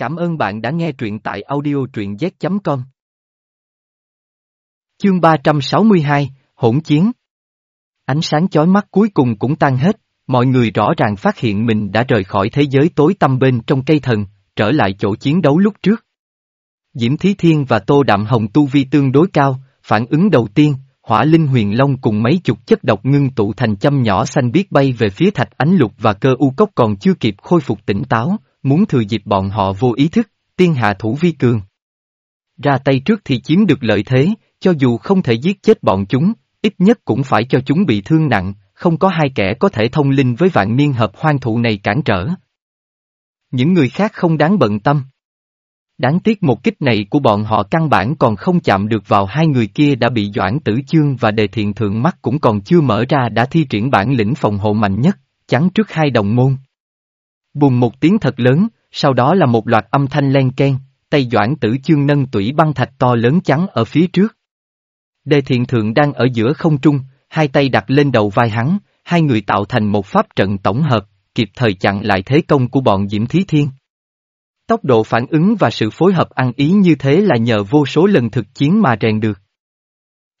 Cảm ơn bạn đã nghe truyện tại audio truyện z.com. Chương 362, Hỗn Chiến Ánh sáng chói mắt cuối cùng cũng tan hết, mọi người rõ ràng phát hiện mình đã rời khỏi thế giới tối tăm bên trong cây thần, trở lại chỗ chiến đấu lúc trước. Diễm Thí Thiên và Tô Đạm Hồng tu vi tương đối cao, phản ứng đầu tiên, hỏa linh huyền long cùng mấy chục chất độc ngưng tụ thành châm nhỏ xanh biết bay về phía thạch ánh lục và cơ u cốc còn chưa kịp khôi phục tỉnh táo, muốn thừa dịp bọn họ vô ý thức, tiên hạ thủ vi cường. Ra tay trước thì chiếm được lợi thế, cho dù không thể giết chết bọn chúng, ít nhất cũng phải cho chúng bị thương nặng, không có hai kẻ có thể thông linh với vạn niên hợp hoang thụ này cản trở. Những người khác không đáng bận tâm. Đáng tiếc một kích này của bọn họ căn bản còn không chạm được vào hai người kia đã bị Doãn Tử Chương và Đề Thiện Thượng mắt cũng còn chưa mở ra đã thi triển bản lĩnh phòng hộ mạnh nhất, chắn trước hai đồng môn. Bùng một tiếng thật lớn, sau đó là một loạt âm thanh len ken, tay Doãn Tử Chương nâng tủy băng thạch to lớn trắng ở phía trước. Đề Thiện Thượng đang ở giữa không trung, hai tay đặt lên đầu vai hắn, hai người tạo thành một pháp trận tổng hợp, kịp thời chặn lại thế công của bọn Diễm Thí Thiên. Tốc độ phản ứng và sự phối hợp ăn ý như thế là nhờ vô số lần thực chiến mà rèn được.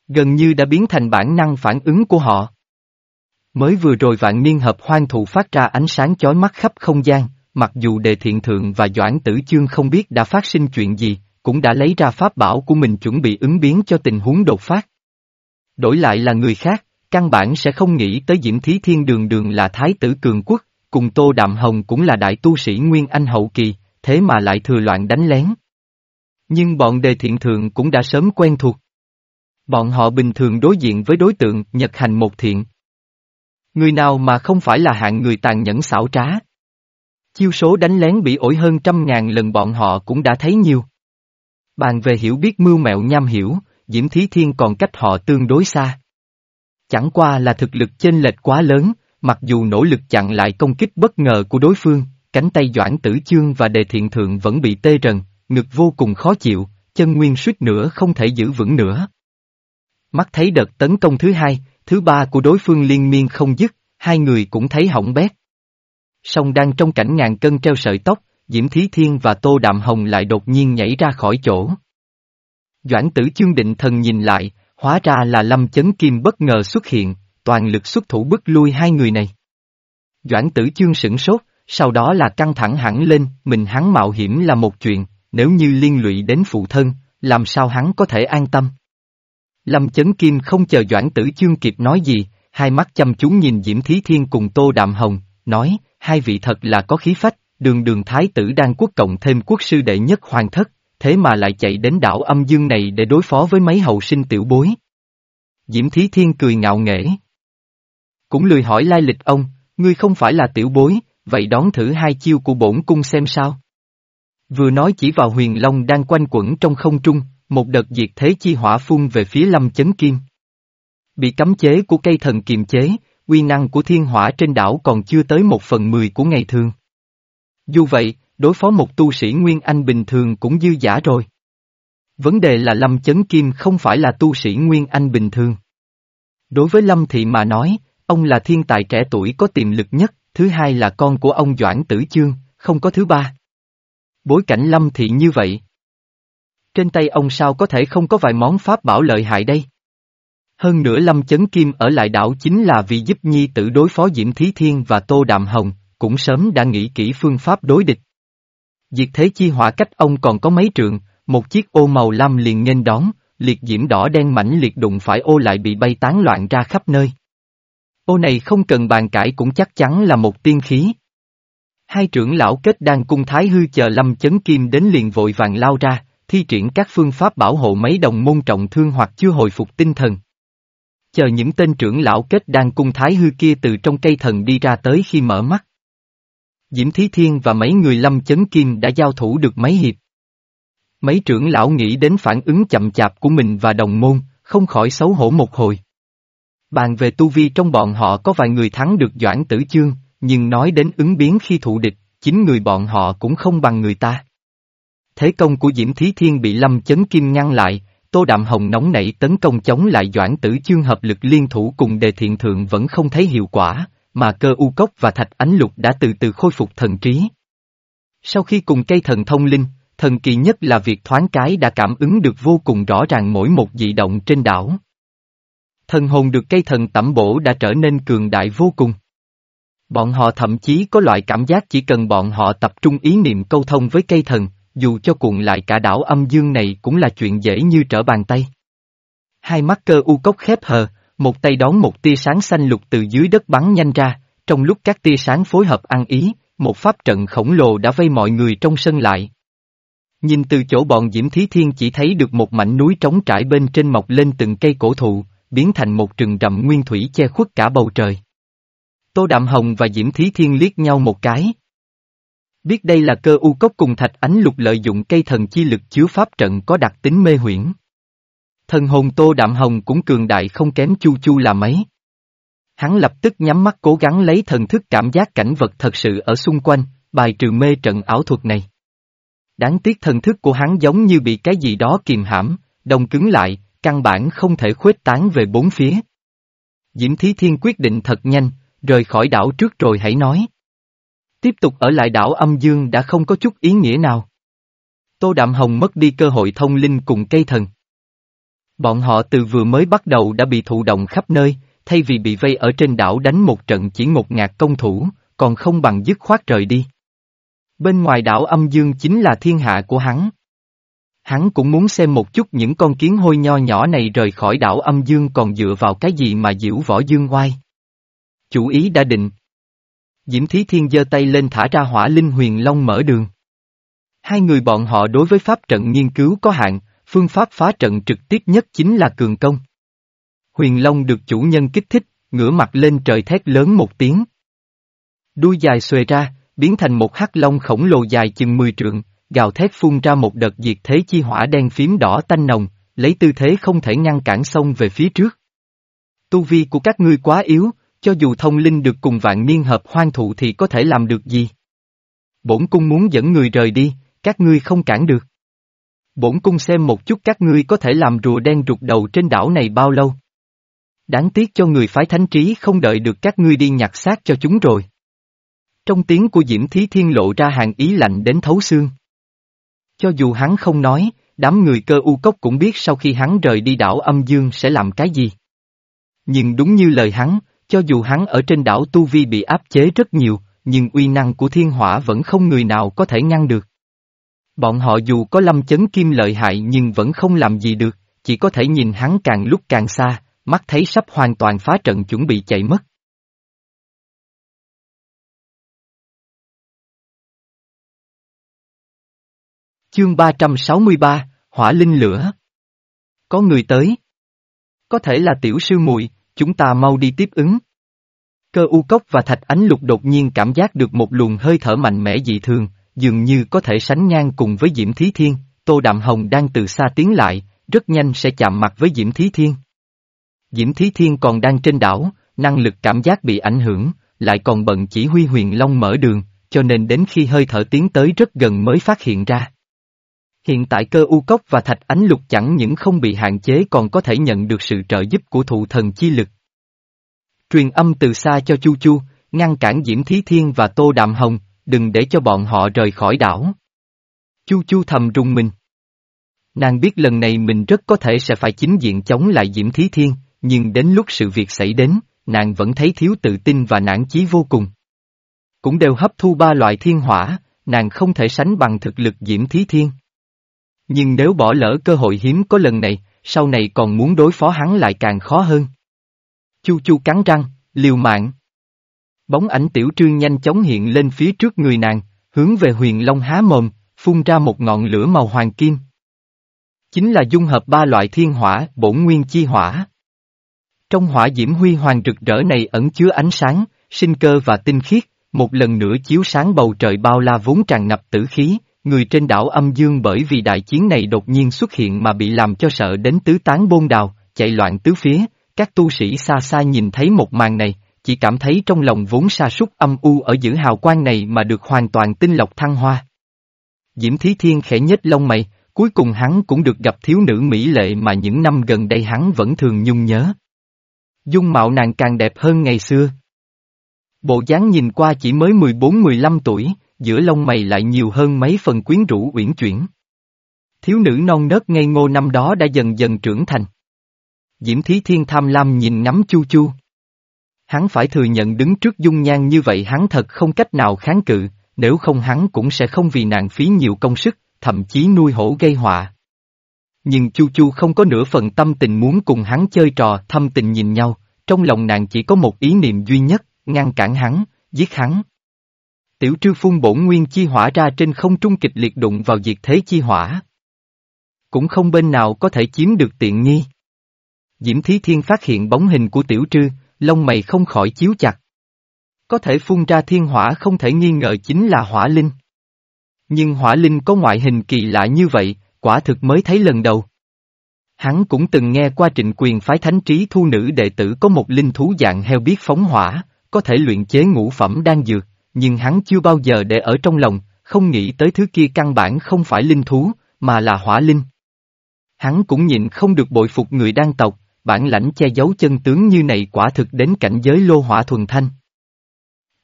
Gần như đã biến thành bản năng phản ứng của họ. Mới vừa rồi vạn niên hợp hoang thụ phát ra ánh sáng chói mắt khắp không gian, mặc dù đề thiện thượng và doãn tử chương không biết đã phát sinh chuyện gì, cũng đã lấy ra pháp bảo của mình chuẩn bị ứng biến cho tình huống đột phát. Đổi lại là người khác, căn bản sẽ không nghĩ tới Diễm Thí Thiên Đường Đường là Thái tử Cường Quốc, cùng Tô Đạm Hồng cũng là đại tu sĩ Nguyên Anh Hậu Kỳ, thế mà lại thừa loạn đánh lén. Nhưng bọn đề thiện thượng cũng đã sớm quen thuộc. Bọn họ bình thường đối diện với đối tượng nhật hành một thiện. Người nào mà không phải là hạng người tàn nhẫn xảo trá. Chiêu số đánh lén bị ổi hơn trăm ngàn lần bọn họ cũng đã thấy nhiều. Bàn về hiểu biết mưu mẹo nham hiểu, Diễm Thí Thiên còn cách họ tương đối xa. Chẳng qua là thực lực chênh lệch quá lớn, mặc dù nỗ lực chặn lại công kích bất ngờ của đối phương, cánh tay Doãn Tử Chương và Đề Thiện Thượng vẫn bị tê rần, ngực vô cùng khó chịu, chân nguyên suýt nữa không thể giữ vững nữa. Mắt thấy đợt tấn công thứ hai, thứ ba của đối phương liên miên không dứt, hai người cũng thấy hỏng bét. Song đang trong cảnh ngàn cân treo sợi tóc, Diễm Thí Thiên và Tô Đạm Hồng lại đột nhiên nhảy ra khỏi chỗ. Doãn tử chương định thần nhìn lại, hóa ra là Lâm Chấn Kim bất ngờ xuất hiện, toàn lực xuất thủ bức lui hai người này. Doãn tử chương sửng sốt, sau đó là căng thẳng hẳn lên, mình hắn mạo hiểm là một chuyện, nếu như liên lụy đến phụ thân, làm sao hắn có thể an tâm. Lâm Chấn Kim không chờ Doãn Tử Chương kịp nói gì, hai mắt chăm chú nhìn Diễm Thí Thiên cùng Tô Đạm Hồng, nói, hai vị thật là có khí phách, đường đường thái tử đang quốc cộng thêm quốc sư đệ nhất hoàng thất, thế mà lại chạy đến đảo âm dương này để đối phó với mấy hậu sinh tiểu bối. Diễm Thí Thiên cười ngạo nghễ. Cũng lười hỏi lai lịch ông, ngươi không phải là tiểu bối, vậy đón thử hai chiêu của bổn cung xem sao. Vừa nói chỉ vào huyền long đang quanh quẩn trong không trung, một đợt diệt thế chi hỏa phun về phía lâm chấn kim. Bị cấm chế của cây thần kiềm chế, uy năng của thiên hỏa trên đảo còn chưa tới một phần mười của ngày thường. Dù vậy, đối phó một tu sĩ Nguyên Anh bình thường cũng dư giả rồi. Vấn đề là Lâm Chấn Kim không phải là tu sĩ Nguyên Anh bình thường. Đối với Lâm Thị mà nói, ông là thiên tài trẻ tuổi có tiềm lực nhất, thứ hai là con của ông Doãn Tử Chương, không có thứ ba. Bối cảnh Lâm Thị như vậy. Trên tay ông sao có thể không có vài món pháp bảo lợi hại đây? Hơn nữa Lâm Chấn Kim ở lại đảo chính là vì giúp Nhi tử đối phó Diễm Thí Thiên và Tô Đạm Hồng, cũng sớm đã nghĩ kỹ phương pháp đối địch. Diệt thế chi hỏa cách ông còn có mấy trượng, một chiếc ô màu lam liền nghênh đón, liệt diễm đỏ đen mảnh liệt đụng phải ô lại bị bay tán loạn ra khắp nơi. Ô này không cần bàn cãi cũng chắc chắn là một tiên khí. Hai trưởng lão kết đang cung thái hư chờ lâm chấn kim đến liền vội vàng lao ra, thi triển các phương pháp bảo hộ mấy đồng môn trọng thương hoặc chưa hồi phục tinh thần. Chờ những tên trưởng lão kết đang cung thái hư kia từ trong cây thần đi ra tới khi mở mắt. Diễm Thí Thiên và mấy người lâm chấn kim đã giao thủ được mấy hiệp. Mấy trưởng lão nghĩ đến phản ứng chậm chạp của mình và đồng môn, không khỏi xấu hổ một hồi. Bàn về tu vi trong bọn họ có vài người thắng được Doãn Tử Chương, nhưng nói đến ứng biến khi thụ địch, chính người bọn họ cũng không bằng người ta. Thế công của Diễm Thí Thiên bị Lâm Chấn Kim ngăn lại, Tô Đạm Hồng nóng nảy tấn công chống lại Doãn Tử Chương hợp lực liên thủ cùng đề thiện thượng vẫn không thấy hiệu quả, mà cơ u cốc và thạch ánh lục đã từ từ khôi phục thần trí. Sau khi cùng cây thần thông linh, thần kỳ nhất là việc thoáng cái đã cảm ứng được vô cùng rõ ràng mỗi một dị động trên đảo. Thần hồn được cây thần tẩm bổ đã trở nên cường đại vô cùng. Bọn họ thậm chí có loại cảm giác chỉ cần bọn họ tập trung ý niệm câu thông với cây thần, dù cho cuộn lại cả đảo âm dương này cũng là chuyện dễ như trở bàn tay. Hai mắt cơ u cốc khép hờ, một tay đón một tia sáng xanh lục từ dưới đất bắn nhanh ra, trong lúc các tia sáng phối hợp ăn ý, một pháp trận khổng lồ đã vây mọi người trong sân lại. Nhìn từ chỗ bọn Diễm Thí Thiên chỉ thấy được một mảnh núi trống trải bên trên mọc lên từng cây cổ thụ, biến thành một rừng rậm nguyên thủy che khuất cả bầu trời. Tô Đạm Hồng và Diễm Thí Thiên liếc nhau một cái. Biết đây là cơ u cốc cùng thạch ánh lục lợi dụng cây thần chi lực chứa pháp trận có đặc tính mê huyễn. Thần hồn Tô Đạm Hồng cũng cường đại không kém Chu Chu là mấy. Hắn lập tức nhắm mắt cố gắng lấy thần thức cảm giác cảnh vật thật sự ở xung quanh, bài trừ mê trận ảo thuật này. Đáng tiếc thần thức của hắn giống như bị cái gì đó kìm hãm, đông cứng lại, căn bản không thể khuếch tán về bốn phía. Diễm Thí Thiên quyết định thật nhanh, rời khỏi đảo trước rồi hãy nói. Tiếp tục ở lại đảo âm dương đã không có chút ý nghĩa nào. Tô Đạm Hồng mất đi cơ hội thông linh cùng cây thần. Bọn họ từ vừa mới bắt đầu đã bị thụ động khắp nơi, thay vì bị vây ở trên đảo đánh một trận chỉ một ngạt công thủ, còn không bằng dứt khoát rời đi. Bên ngoài đảo âm dương chính là thiên hạ của hắn. Hắn cũng muốn xem một chút những con kiến hôi nho nhỏ này rời khỏi đảo âm dương còn dựa vào cái gì mà diễu võ dương oai. Chủ ý đã định. Diễm Thí Thiên giơ tay lên thả ra hỏa linh huyền long mở đường. Hai người bọn họ đối với pháp trận nghiên cứu có hạn, phương pháp phá trận trực tiếp nhất chính là cường công. Huyền Long được chủ nhân kích thích, ngửa mặt lên trời thét lớn một tiếng. Đuôi dài xuề ra, biến thành một hắc long khổng lồ dài chừng 10 trượng, gào thét phun ra một đợt diệt thế chi hỏa đen phím đỏ tanh nồng, lấy tư thế không thể ngăn cản sông về phía trước. Tu vi của các ngươi quá yếu, cho dù thông linh được cùng vạn niên hợp hoang thụ thì có thể làm được gì? Bổn cung muốn dẫn người rời đi, các ngươi không cản được. Bổn cung xem một chút các ngươi có thể làm rùa đen rụt đầu trên đảo này bao lâu. Đáng tiếc cho người phái thánh trí không đợi được các ngươi đi nhặt xác cho chúng rồi. Trong tiếng của Diễm Thí Thiên lộ ra hàng ý lạnh đến thấu xương. Cho dù hắn không nói, đám người cơ u cốc cũng biết sau khi hắn rời đi đảo âm dương sẽ làm cái gì. Nhưng đúng như lời hắn, cho dù hắn ở trên đảo Tu Vi bị áp chế rất nhiều, nhưng uy năng của thiên hỏa vẫn không người nào có thể ngăn được. Bọn họ dù có lâm chấn kim lợi hại nhưng vẫn không làm gì được, chỉ có thể nhìn hắn càng lúc càng xa, mắt thấy sắp hoàn toàn phá trận chuẩn bị chạy mất. Chương 363, Hỏa Linh Lửa Có người tới. Có thể là tiểu sư muội, chúng ta mau đi tiếp ứng. Cơ u cốc và thạch ánh lục đột nhiên cảm giác được một luồng hơi thở mạnh mẽ dị thường, dường như có thể sánh ngang cùng với Diễm Thí Thiên, Tô Đạm Hồng đang từ xa tiến lại, rất nhanh sẽ chạm mặt với Diễm Thí Thiên. Diễm Thí Thiên còn đang trên đảo, năng lực cảm giác bị ảnh hưởng, lại còn bận chỉ huy huyền long mở đường, cho nên đến khi hơi thở tiến tới rất gần mới phát hiện ra. Hiện tại cơ u cốc và thạch ánh lục chẳng những không bị hạn chế còn có thể nhận được sự trợ giúp của thụ thần chi lực. Truyền âm từ xa cho Chu Chu, ngăn cản Diễm Thí Thiên và Tô Đạm Hồng, đừng để cho bọn họ rời khỏi đảo. Chu Chu thầm rung mình. Nàng biết lần này mình rất có thể sẽ phải chính diện chống lại Diễm Thí Thiên, nhưng đến lúc sự việc xảy đến, nàng vẫn thấy thiếu tự tin và nản chí vô cùng. Cũng đều hấp thu ba loại thiên hỏa, nàng không thể sánh bằng thực lực Diễm Thí Thiên. Nhưng nếu bỏ lỡ cơ hội hiếm có lần này, sau này còn muốn đối phó hắn lại càng khó hơn. Chu chu cắn răng, liều mạng. Bóng ảnh tiểu trương nhanh chóng hiện lên phía trước người nàng, hướng về huyền long há mồm, phun ra một ngọn lửa màu hoàng kim. Chính là dung hợp ba loại thiên hỏa, bổn nguyên chi hỏa. Trong hỏa diễm huy hoàng rực rỡ này ẩn chứa ánh sáng, sinh cơ và tinh khiết, một lần nữa chiếu sáng bầu trời bao la vốn tràn ngập tử khí, người trên đảo âm dương bởi vì đại chiến này đột nhiên xuất hiện mà bị làm cho sợ đến tứ tán bôn đào, chạy loạn tứ phía, các tu sĩ xa xa nhìn thấy một màn này, chỉ cảm thấy trong lòng vốn sa sút âm u ở giữa hào quang này mà được hoàn toàn tinh lọc thăng hoa. Diễm Thí Thiên khẽ nhếch lông mày, cuối cùng hắn cũng được gặp thiếu nữ mỹ lệ mà những năm gần đây hắn vẫn thường nhung nhớ. Dung mạo nàng càng đẹp hơn ngày xưa. Bộ dáng nhìn qua chỉ mới 14-15 tuổi, giữa lông mày lại nhiều hơn mấy phần quyến rũ uyển chuyển. Thiếu nữ non nớt ngây ngô năm đó đã dần dần trưởng thành. Diễm Thí Thiên tham lam nhìn ngắm Chu Chu. Hắn phải thừa nhận đứng trước dung nhan như vậy hắn thật không cách nào kháng cự, nếu không hắn cũng sẽ không vì nàng phí nhiều công sức, thậm chí nuôi hổ gây họa. Nhưng Chu Chu không có nửa phần tâm tình muốn cùng hắn chơi trò thâm tình nhìn nhau, trong lòng nàng chỉ có một ý niệm duy nhất, ngăn cản hắn, giết hắn. Tiểu trư phun bổn nguyên chi hỏa ra trên không trung kịch liệt đụng vào diệt thế chi hỏa. Cũng không bên nào có thể chiếm được tiện nghi. Diễm Thí Thiên phát hiện bóng hình của tiểu trư, lông mày không khỏi chiếu chặt. Có thể phun ra thiên hỏa không thể nghi ngờ chính là hỏa linh. Nhưng hỏa linh có ngoại hình kỳ lạ như vậy, quả thực mới thấy lần đầu. Hắn cũng từng nghe qua trịnh quyền phái thánh trí thu nữ đệ tử có một linh thú dạng heo biết phóng hỏa, có thể luyện chế ngũ phẩm đan dược, nhưng hắn chưa bao giờ để ở trong lòng, không nghĩ tới thứ kia căn bản không phải linh thú, mà là hỏa linh. Hắn cũng nhịn không được bội phục người đan tộc, bản lãnh che giấu chân tướng như này quả thực đến cảnh giới lô hỏa thuần thanh.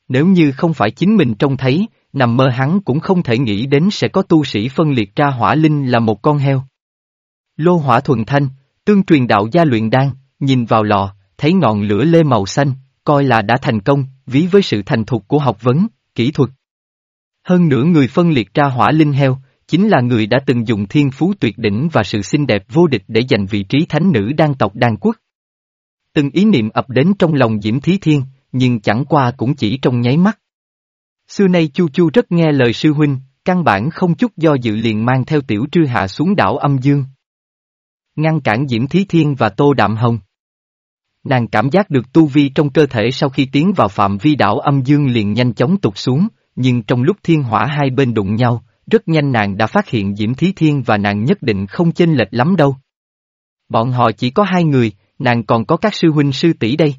Nếu như không phải chính mình trông thấy, nằm mơ hắn cũng không thể nghĩ đến sẽ có tu sĩ phân liệt ra hỏa linh là một con heo. Lô hỏa thuần thanh, tương truyền đạo gia luyện đan, nhìn vào lò, thấy ngọn lửa lê màu xanh, coi là đã thành công, ví với sự thành thục của học vấn, kỹ thuật. Hơn nữa người phân liệt ra hỏa linh heo, chính là người đã từng dùng thiên phú tuyệt đỉnh và sự xinh đẹp vô địch để giành vị trí thánh nữ đan tộc đan quốc. Từng ý niệm ập đến trong lòng Diễm Thí Thiên, nhưng chẳng qua cũng chỉ trong nháy mắt. Xưa nay Chu Chu rất nghe lời sư huynh, căn bản không chút do dự liền mang theo tiểu trư hạ xuống đảo âm dương. Ngăn cản Diễm Thí Thiên và Tô Đạm Hồng. Nàng cảm giác được tu vi trong cơ thể sau khi tiến vào phạm vi đảo âm dương liền nhanh chóng tụt xuống, nhưng trong lúc thiên hỏa hai bên đụng nhau, rất nhanh nàng đã phát hiện Diễm Thí Thiên và nàng nhất định không chênh lệch lắm đâu. Bọn họ chỉ có hai người, nàng còn có các sư huynh sư tỷ đây.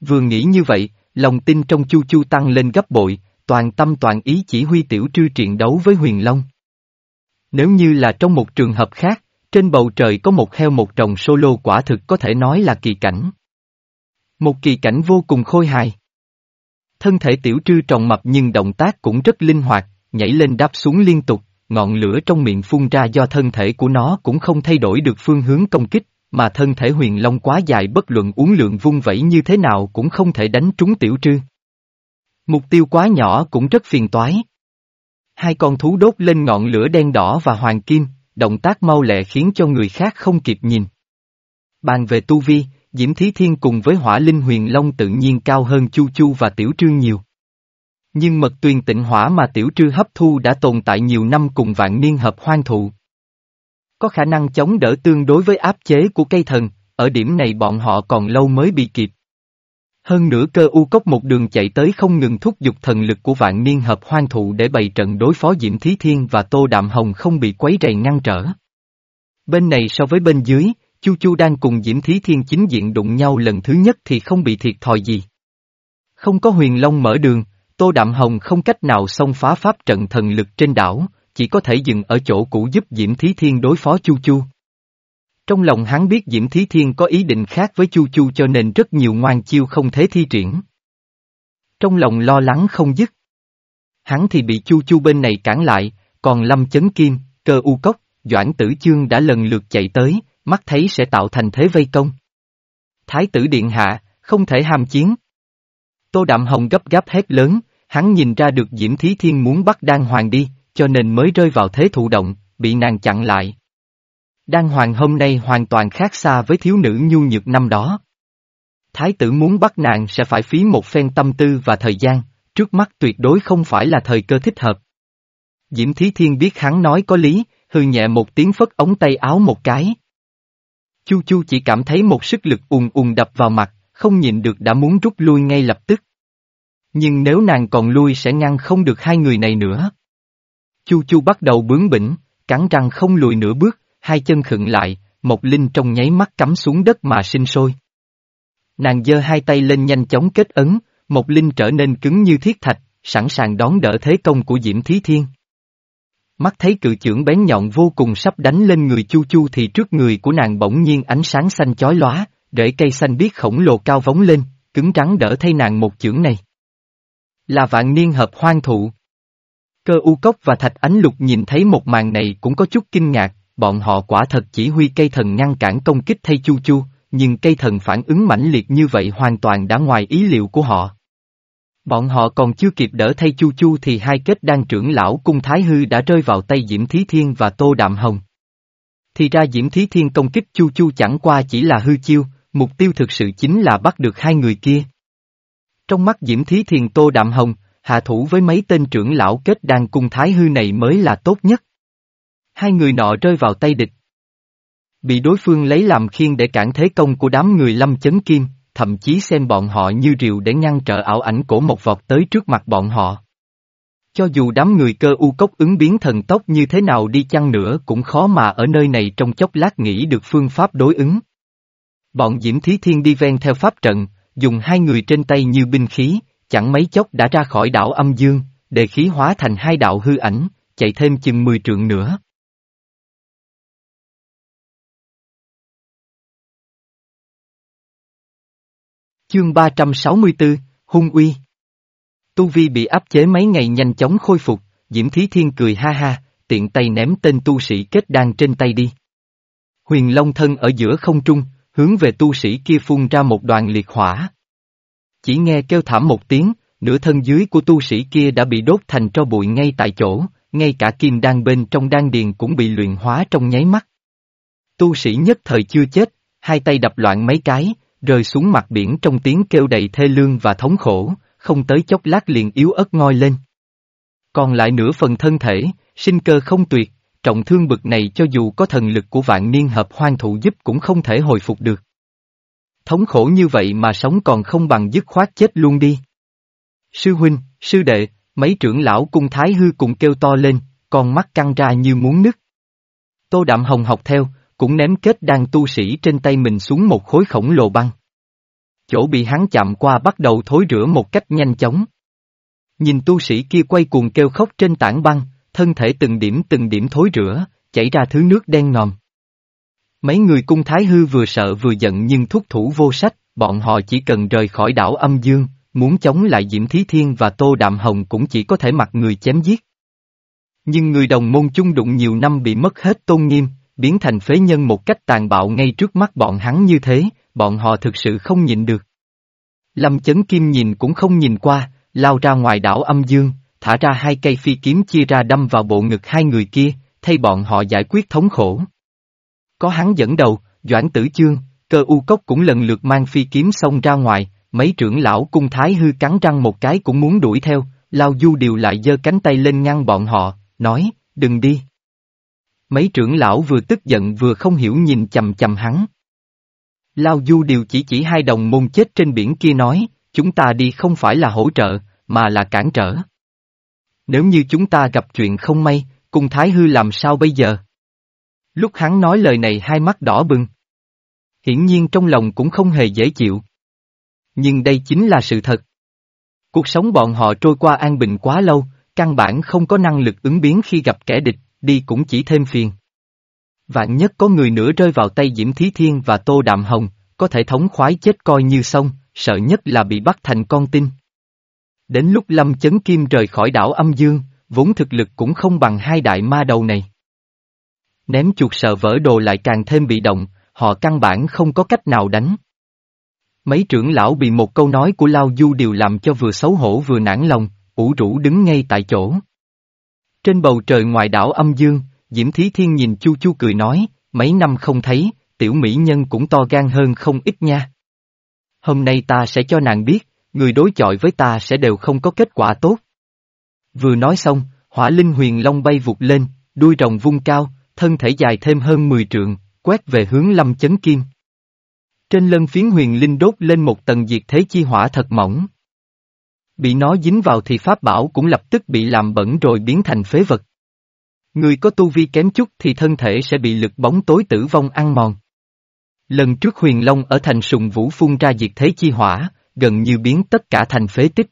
Vừa nghĩ như vậy, lòng tin trong Chu Chu tăng lên gấp bội, toàn tâm toàn ý chỉ huy tiểu trư triện đấu với huyền long. Nếu như là trong một trường hợp khác, trên bầu trời có một heo một trồng solo quả thực có thể nói là kỳ cảnh. Một kỳ cảnh vô cùng khôi hài. Thân thể tiểu trư trồng mập nhưng động tác cũng rất linh hoạt, nhảy lên đáp xuống liên tục, ngọn lửa trong miệng phun ra do thân thể của nó cũng không thay đổi được phương hướng công kích, mà thân thể huyền long quá dài bất luận uống lượng vung vẩy như thế nào cũng không thể đánh trúng tiểu trư. Mục tiêu quá nhỏ cũng rất phiền toái. Hai con thú đốt lên ngọn lửa đen đỏ và hoàng kim, động tác mau lẹ khiến cho người khác không kịp nhìn. Bàn về tu vi, Diễm Thí Thiên cùng với hỏa linh huyền long tự nhiên cao hơn Chu Chu và Tiểu Trương nhiều. Nhưng mật tuyền tịnh hỏa mà Tiểu Trư hấp thu đã tồn tại nhiều năm cùng vạn niên hợp hoang thụ. Có khả năng chống đỡ tương đối với áp chế của cây thần, ở điểm này bọn họ còn lâu mới bị kịp. Hơn nữa cơ u cốc một đường chạy tới không ngừng thúc giục thần lực của vạn niên hợp hoang thụ để bày trận đối phó Diễm Thí Thiên và Tô Đạm Hồng không bị quấy rầy ngăn trở. Bên này so với bên dưới, Chu Chu đang cùng Diễm Thí Thiên chính diện đụng nhau lần thứ nhất thì không bị thiệt thòi gì. Không có huyền long mở đường, Tô Đạm Hồng không cách nào xông phá pháp trận thần lực trên đảo, chỉ có thể dừng ở chỗ cũ giúp Diễm Thí Thiên đối phó Chu Chu. Trong lòng hắn biết Diễm Thí Thiên có ý định khác với Chu Chu cho nên rất nhiều ngoan chiêu không thể thi triển. Trong lòng lo lắng không dứt. Hắn thì bị Chu Chu bên này cản lại, còn Lâm Chấn Kim, Cơ U Cốc, Doãn Tử Chương đã lần lượt chạy tới, mắt thấy sẽ tạo thành thế vây công. Thái tử Điện Hạ, không thể ham chiến. Tô Đạm Hồng gấp gáp hét lớn, hắn nhìn ra được Diễm Thí Thiên muốn bắt Đan Hoàng đi, cho nên mới rơi vào thế thụ động, bị nàng chặn lại. Đan Hoàng hôm nay hoàn toàn khác xa với thiếu nữ nhu nhược năm đó. Thái tử muốn bắt nàng sẽ phải phí một phen tâm tư và thời gian, trước mắt tuyệt đối không phải là thời cơ thích hợp. Diễm Thí Thiên biết hắn nói có lý, hư nhẹ một tiếng phất ống tay áo một cái. Chu Chu chỉ cảm thấy một sức lực ùn ùn đập vào mặt, không nhịn được đã muốn rút lui ngay lập tức. Nhưng nếu nàng còn lui sẽ ngăn không được hai người này nữa. Chu Chu bắt đầu bướng bỉnh, cắn răng không lùi nửa bước, hai chân khựng lại, Mộc linh trong nháy mắt cắm xuống đất mà sinh sôi. Nàng giơ hai tay lên nhanh chóng kết ấn, Mộc linh trở nên cứng như thiết thạch, sẵn sàng đón đỡ thế công của Diễm Thí Thiên. Mắt thấy cự trưởng bén nhọn vô cùng sắp đánh lên người Chu Chu thì trước người của nàng bỗng nhiên ánh sáng xanh chói lóa, rễ cây xanh biếc khổng lồ cao vóng lên, cứng trắng đỡ thay nàng một chưởng này. Là vạn niên hợp hoang thụ. Cơ u cốc và thạch ánh lục nhìn thấy một màn này cũng có chút kinh ngạc, bọn họ quả thật chỉ huy cây thần ngăn cản công kích thay chu chu, nhưng cây thần phản ứng mãnh liệt như vậy hoàn toàn đã ngoài ý liệu của họ. Bọn họ còn chưa kịp đỡ thay chu chu thì hai kết đan trưởng lão cung Thái Hư đã rơi vào tay Diễm Thí Thiên và Tô Đạm Hồng. Thì ra Diễm Thí Thiên công kích chu chu chẳng qua chỉ là hư chiêu, mục tiêu thực sự chính là bắt được hai người kia. Trong mắt Diễm Thí Thiên Tô Đạm Hồng, hạ thủ với mấy tên trưởng lão kết đan cung Thái Hư này mới là tốt nhất. Hai người nọ rơi vào tay địch. Bị đối phương lấy làm khiên để cản thế công của đám người lâm chấn kim, thậm chí xem bọn họ như rìu để ngăn trở ảo ảnh cổ một vọt tới trước mặt bọn họ. Cho dù đám người cơ u cốc ứng biến thần tốc như thế nào đi chăng nữa cũng khó mà ở nơi này trong chốc lát nghĩ được phương pháp đối ứng. Bọn Diễm Thí Thiên đi ven theo pháp trận, dùng hai người trên tay như binh khí, chẳng mấy chốc đã ra khỏi đảo âm dương, để khí hóa thành hai đạo hư ảnh, chạy thêm chừng mười trượng nữa. Chương 364, Hung uy Tu Vi bị áp chế mấy ngày nhanh chóng khôi phục, Diễm Thí Thiên cười ha ha, tiện tay ném tên tu sĩ kết đan trên tay đi. Huyền Long thân ở giữa không trung, hướng về tu sĩ kia phun ra một đoàn liệt hỏa. Chỉ nghe kêu thảm một tiếng, nửa thân dưới của tu sĩ kia đã bị đốt thành tro bụi ngay tại chỗ, ngay cả kim đan bên trong đan điền cũng bị luyện hóa trong nháy mắt. Tu sĩ nhất thời chưa chết, hai tay đập loạn mấy cái, rơi xuống mặt biển trong tiếng kêu đầy thê lương và thống khổ, không tới chốc lát liền yếu ớt ngoi lên. Còn lại nửa phần thân thể, sinh cơ không tuyệt, trọng thương bực này cho dù có thần lực của vạn niên hợp hoang thụ giúp cũng không thể hồi phục được. Thống khổ như vậy mà sống còn không bằng dứt khoát chết luôn đi. Sư huynh, sư đệ, mấy trưởng lão cung thái hư cùng kêu to lên, con mắt căng ra như muốn nứt. Tô Đạm Hồng học theo, cũng ném kết đan tu sĩ trên tay mình xuống một khối khổng lồ băng. Chỗ bị hắn chạm qua bắt đầu thối rửa một cách nhanh chóng. Nhìn tu sĩ kia quay cuồng kêu khóc trên tảng băng, thân thể từng điểm từng điểm thối rửa, chảy ra thứ nước đen ngòm. Mấy người cung thái hư vừa sợ vừa giận nhưng thúc thủ vô sách, bọn họ chỉ cần rời khỏi đảo âm dương, muốn chống lại Diễm Thí Thiên và Tô Đạm Hồng cũng chỉ có thể mặc người chém giết. Nhưng người đồng môn chung đụng nhiều năm bị mất hết tôn nghiêm, biến thành phế nhân một cách tàn bạo ngay trước mắt bọn hắn như thế, bọn họ thực sự không nhịn được. Lâm Chấn Kim nhìn cũng không nhìn qua, lao ra ngoài đảo âm dương, thả ra hai cây phi kiếm chia ra đâm vào bộ ngực hai người kia, thay bọn họ giải quyết thống khổ. Có hắn dẫn đầu, Doãn Tử Chương, cơ u cốc cũng lần lượt mang phi kiếm xông ra ngoài, mấy trưởng lão cung thái hư cắn răng một cái cũng muốn đuổi theo, Lao Du điều lại giơ cánh tay lên ngăn bọn họ, nói, đừng đi. Mấy trưởng lão vừa tức giận vừa không hiểu nhìn chầm chầm hắn. Lao Du điều chỉ chỉ hai đồng môn chết trên biển kia nói, chúng ta đi không phải là hỗ trợ, mà là cản trở. Nếu như chúng ta gặp chuyện không may, cùng Thái Hư làm sao bây giờ? Lúc hắn nói lời này hai mắt đỏ bừng. Hiển nhiên trong lòng cũng không hề dễ chịu. Nhưng đây chính là sự thật. Cuộc sống bọn họ trôi qua an bình quá lâu, căn bản không có năng lực ứng biến khi gặp kẻ địch, đi cũng chỉ thêm phiền. Vạn nhất có người nữa rơi vào tay Diễm Thí Thiên và Tô Đạm Hồng, có thể thống khoái chết coi như xong, sợ nhất là bị bắt thành con tin. Đến lúc Lâm Chấn Kim rời khỏi đảo âm dương, vốn thực lực cũng không bằng hai đại ma đầu này. Ném chuột sợ vỡ đồ lại càng thêm bị động, họ căn bản không có cách nào đánh. Mấy trưởng lão bị một câu nói của Lao Du đều làm cho vừa xấu hổ vừa nản lòng, ủ rũ đứng ngay tại chỗ. Trên bầu trời ngoài đảo âm dương, Diễm Thí Thiên nhìn Chu Chu cười nói, mấy năm không thấy, tiểu mỹ nhân cũng to gan hơn không ít nha. Hôm nay ta sẽ cho nàng biết, người đối chọi với ta sẽ đều không có kết quả tốt. Vừa nói xong, hỏa linh huyền long bay vụt lên, đuôi rồng vung cao, thân thể dài thêm hơn 10 trượng, quét về hướng lâm chấn kim. Trên lân phiến huyền linh đốt lên một tầng diệt thế chi hỏa thật mỏng. Bị nó dính vào thì pháp bảo cũng lập tức bị làm bẩn rồi biến thành phế vật. Người có tu vi kém chút thì thân thể sẽ bị lực bóng tối tử vong ăn mòn. Lần trước huyền long ở thành sùng vũ phun ra diệt thế chi hỏa, gần như biến tất cả thành phế tích.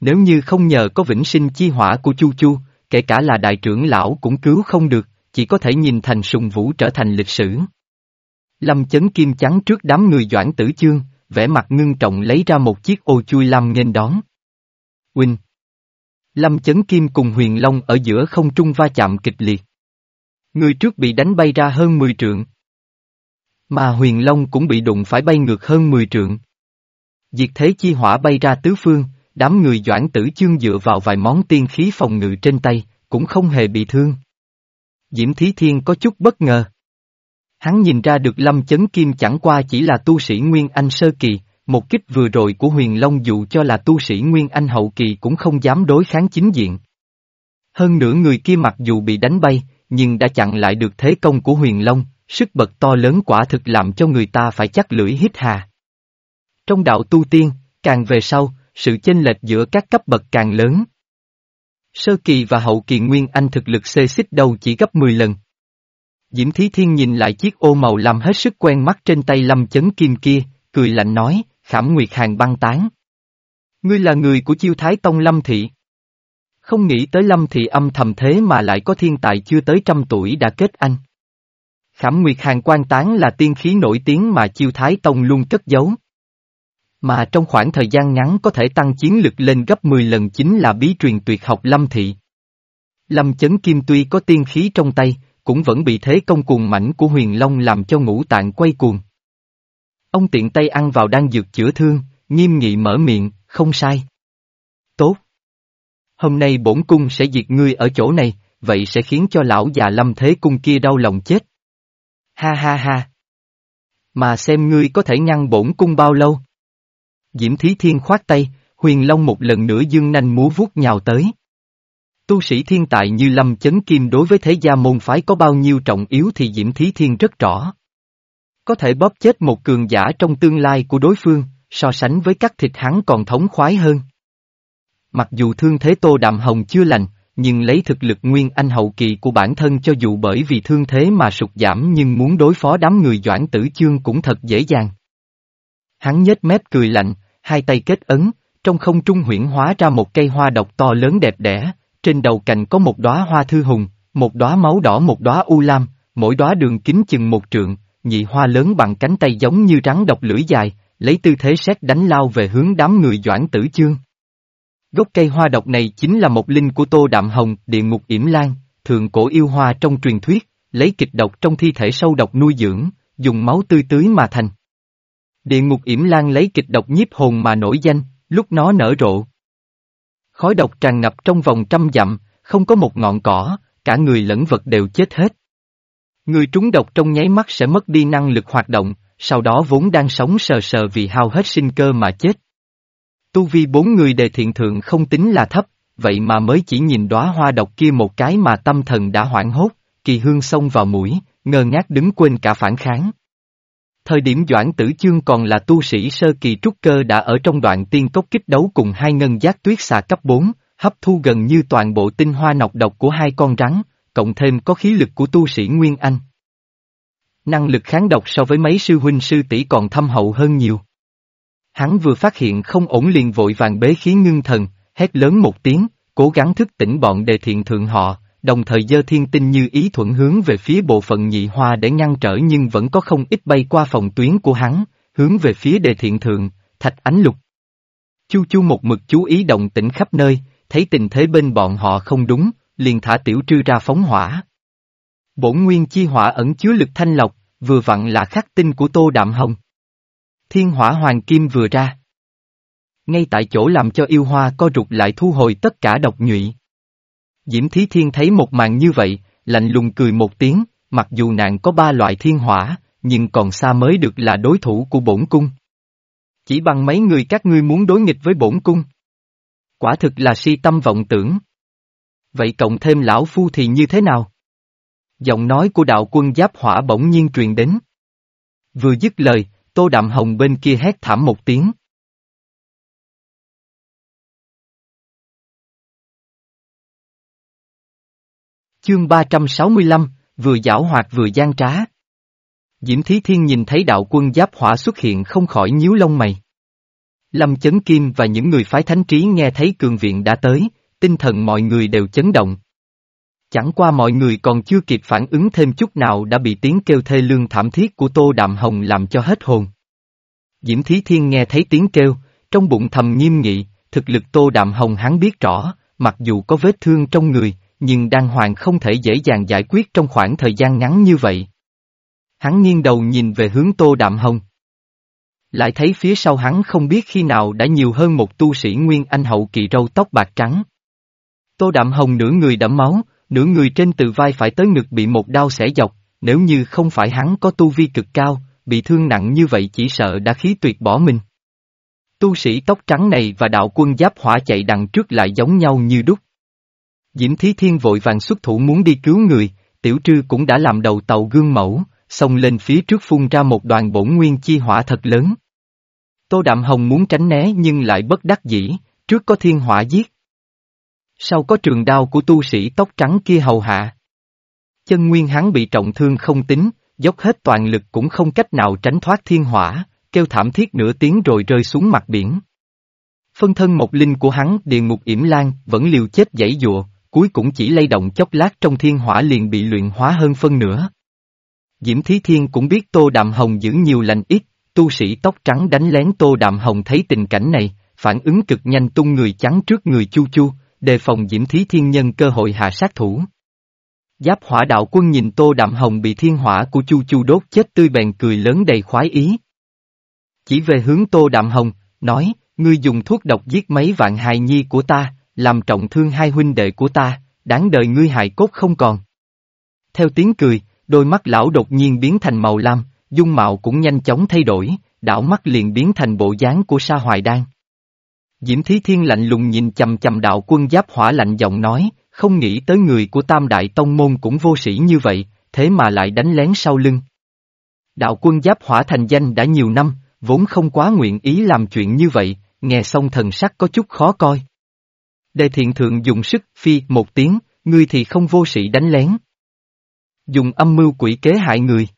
Nếu như không nhờ có vĩnh sinh chi hỏa của Chu Chu, kể cả là đại trưởng lão cũng cứu không được, chỉ có thể nhìn thành sùng vũ trở thành lịch sử. Lâm chấn kim trắng trước đám người doãn tử chương, vẻ mặt ngưng trọng lấy ra một chiếc ô chui lam nghênh đón. Huynh! Lâm Chấn Kim cùng Huyền Long ở giữa không trung va chạm kịch liệt. Người trước bị đánh bay ra hơn 10 trượng. Mà Huyền Long cũng bị đụng phải bay ngược hơn 10 trượng. Diệt thế chi hỏa bay ra tứ phương, đám người doãn tử chương dựa vào vài món tiên khí phòng ngự trên tay, cũng không hề bị thương. Diễm Thí Thiên có chút bất ngờ. Hắn nhìn ra được Lâm Chấn Kim chẳng qua chỉ là tu sĩ Nguyên Anh Sơ Kỳ, một kích vừa rồi của huyền Long dù cho là tu sĩ Nguyên Anh Hậu Kỳ cũng không dám đối kháng chính diện. Hơn nữa người kia mặc dù bị đánh bay, nhưng đã chặn lại được thế công của huyền Long, sức bật to lớn quả thực làm cho người ta phải chắc lưỡi hít hà. Trong đạo tu tiên, càng về sau, sự chênh lệch giữa các cấp bậc càng lớn. Sơ kỳ và hậu kỳ Nguyên Anh thực lực xê xích đâu chỉ gấp 10 lần. Diễm Thí Thiên nhìn lại chiếc ô màu làm hết sức quen mắt trên tay Lâm Chấn Kim kia, cười lạnh nói, Khảm Nguyệt Hàng băng tán. Ngươi là người của chiêu thái tông Lâm Thị. Không nghĩ tới Lâm Thị âm thầm thế mà lại có thiên tài chưa tới trăm tuổi đã kết anh. Khảm Nguyệt Hàng quan tán là tiên khí nổi tiếng mà chiêu thái tông luôn cất giấu. Mà trong khoảng thời gian ngắn có thể tăng chiến lực lên gấp 10 lần chính là bí truyền tuyệt học Lâm Thị. Lâm Chấn Kim tuy có tiên khí trong tay, cũng vẫn bị thế công cuồng mảnh của huyền long làm cho ngũ tạng quay cuồng. Ông tiện tay ăn vào đang dược chữa thương, nghiêm nghị mở miệng, không sai. Tốt. Hôm nay bổn cung sẽ diệt ngươi ở chỗ này, vậy sẽ khiến cho lão già lâm thế cung kia đau lòng chết. Ha ha ha. Mà xem ngươi có thể ngăn bổn cung bao lâu. Diễm Thí Thiên khoát tay, huyền long một lần nữa dương nanh múa vuốt nhào tới. Tu sĩ thiên tài như Lâm Chấn Kim đối với thế gia môn phái có bao nhiêu trọng yếu thì Diễm Thí Thiên rất rõ. Có thể bóp chết một cường giả trong tương lai của đối phương, so sánh với các thịt hắn còn thống khoái hơn. Mặc dù thương thế Tô Đạm Hồng chưa lành, nhưng lấy thực lực nguyên anh hậu kỳ của bản thân cho dù bởi vì thương thế mà sụt giảm nhưng muốn đối phó đám người doãn tử chương cũng thật dễ dàng. Hắn nhếch mép cười lạnh, hai tay kết ấn, trong không trung huyễn hóa ra một cây hoa độc to lớn đẹp đẽ, trên đầu cành có một đóa hoa thư hùng, một đóa máu đỏ một đóa u lam, mỗi đóa đường kính chừng một trượng, nhị hoa lớn bằng cánh tay giống như rắn độc lưỡi dài, lấy tư thế xét đánh lao về hướng đám người doãn tử chương. Gốc cây hoa độc này chính là một linh của Tô Đạm Hồng, địa ngục yểm lan, thường cổ yêu hoa trong truyền thuyết, lấy kịch độc trong thi thể sâu độc nuôi dưỡng, dùng máu tươi tưới mà thành. Địa ngục yểm lan lấy kịch độc nhiếp hồn mà nổi danh, lúc nó nở rộ. Khói độc tràn ngập trong vòng trăm dặm, không có một ngọn cỏ, cả người lẫn vật đều chết hết. Người trúng độc trong nháy mắt sẽ mất đi năng lực hoạt động, sau đó vốn đang sống sờ sờ vì hao hết sinh cơ mà chết. Tu vi bốn người đề thiện thượng không tính là thấp, vậy mà mới chỉ nhìn đóa hoa độc kia một cái mà tâm thần đã hoảng hốt, kỳ hương xông vào mũi, ngơ ngác đứng quên cả phản kháng. Thời điểm Doãn Tử Chương còn là tu sĩ sơ kỳ trúc cơ đã ở trong đoạn tiên cốc kích đấu cùng hai ngân giác tuyết xà cấp 4, hấp thu gần như toàn bộ tinh hoa nọc độc của hai con rắn, cộng thêm có khí lực của tu sĩ Nguyên Anh. Năng lực kháng độc so với mấy sư huynh sư tỷ còn thâm hậu hơn nhiều. Hắn vừa phát hiện không ổn liền vội vàng bế khí ngưng thần, hét lớn một tiếng, cố gắng thức tỉnh bọn đề thiện thượng họ, đồng thời dơ thiên tinh như ý thuận hướng về phía bộ phận nhị hoa để ngăn trở nhưng vẫn có không ít bay qua phòng tuyến của hắn, hướng về phía đề thiện thượng, thạch ánh lục. Chu chu một mực chú ý động tĩnh khắp nơi, thấy tình thế bên bọn họ không đúng, liền thả tiểu trư ra phóng hỏa. Bổn nguyên chi hỏa ẩn chứa lực thanh lọc, vừa vặn là khắc tinh của tô đạm hồng. Thiên hỏa hoàng kim vừa ra. Ngay tại chỗ làm cho yêu hoa co rụt lại thu hồi tất cả độc nhụy. Diễm Thí Thiên thấy một màn như vậy, lạnh lùng cười một tiếng, mặc dù nàng có ba loại thiên hỏa, nhưng còn xa mới được là đối thủ của bổn cung. Chỉ bằng mấy người các ngươi muốn đối nghịch với bổn cung. Quả thực là si tâm vọng tưởng. Vậy cộng thêm lão phu thì như thế nào? Giọng nói của đạo quân giáp hỏa bỗng nhiên truyền đến. Vừa dứt lời, tô đạm hồng bên kia hét thảm một tiếng. Chương 365, vừa giảo hoạt vừa gian trá. Diễm Thí Thiên nhìn thấy đạo quân giáp hỏa xuất hiện không khỏi nhíu lông mày. Lâm Chấn Kim và những người phái thánh trí nghe thấy cường viện đã tới, tinh thần mọi người đều chấn động. Chẳng qua mọi người còn chưa kịp phản ứng thêm chút nào đã bị tiếng kêu thê lương thảm thiết của Tô Đạm Hồng làm cho hết hồn. Diễm Thí Thiên nghe thấy tiếng kêu, trong bụng thầm nghiêm nghị, thực lực Tô Đạm Hồng hắn biết rõ, mặc dù có vết thương trong người, nhưng đan hoàng không thể dễ dàng giải quyết trong khoảng thời gian ngắn như vậy. Hắn nghiêng đầu nhìn về hướng Tô Đạm Hồng. Lại thấy phía sau hắn không biết khi nào đã nhiều hơn một tu sĩ Nguyên Anh hậu kỳ râu tóc bạc trắng. Tô Đạm Hồng nửa người đẫm máu, nửa người trên từ vai phải tới ngực bị một đao xẻ dọc, nếu như không phải hắn có tu vi cực cao, bị thương nặng như vậy chỉ sợ đã khí tuyệt bỏ mình. Tu sĩ tóc trắng này và đạo quân giáp hỏa chạy đằng trước lại giống nhau như đúc. Diễm Thí Thiên vội vàng xuất thủ muốn đi cứu người, Tiểu Trư cũng đã làm đầu tàu gương mẫu, xông lên phía trước phun ra một đoàn bổn nguyên chi hỏa thật lớn. Tô Đạm Hồng muốn tránh né nhưng lại bất đắc dĩ, trước có thiên hỏa giết. Sau có trường đao của tu sĩ tóc trắng kia hầu hạ. Chân nguyên hắn bị trọng thương không tính, dốc hết toàn lực cũng không cách nào tránh thoát thiên hỏa, kêu thảm thiết nửa tiếng rồi rơi xuống mặt biển. Phân thân một linh của hắn địa ngục yểm lan vẫn liều chết dãy dụa, cuối cũng chỉ lay động chốc lát trong thiên hỏa liền bị luyện hóa hơn phân nửa. Diễm Thí Thiên cũng biết Tô Đạm Hồng giữ nhiều lành ít, tu sĩ tóc trắng đánh lén Tô Đạm Hồng thấy tình cảnh này, phản ứng cực nhanh tung người trắng trước người Chu Chu, đề phòng Diễm Thí Thiên nhân cơ hội hạ sát thủ. Giáp hỏa đạo quân nhìn Tô Đạm Hồng bị thiên hỏa của Chu Chu đốt chết tươi bèn cười lớn đầy khoái ý. Chỉ về hướng Tô Đạm Hồng, nói, ngươi dùng thuốc độc giết mấy vạn hài nhi của ta, làm trọng thương hai huynh đệ của ta, đáng đời ngươi hại cốt không còn. Theo tiếng cười, đôi mắt lão đột nhiên biến thành màu lam, dung mạo cũng nhanh chóng thay đổi, đảo mắt liền biến thành bộ dáng của Sa Hoài Đan. Diễm Thí Thiên lạnh lùng nhìn chầm chầm đạo quân giáp hỏa lạnh giọng nói, không nghĩ tới người của Tam Đại Tông Môn cũng vô sĩ như vậy, thế mà lại đánh lén sau lưng. Đạo quân giáp hỏa thành danh đã nhiều năm, vốn không quá nguyện ý làm chuyện như vậy, nghe xong thần sắc có chút khó coi. Đề thiện thượng dùng sức phi một tiếng, ngươi thì không vô sĩ đánh lén. Dùng âm mưu quỷ kế hại người.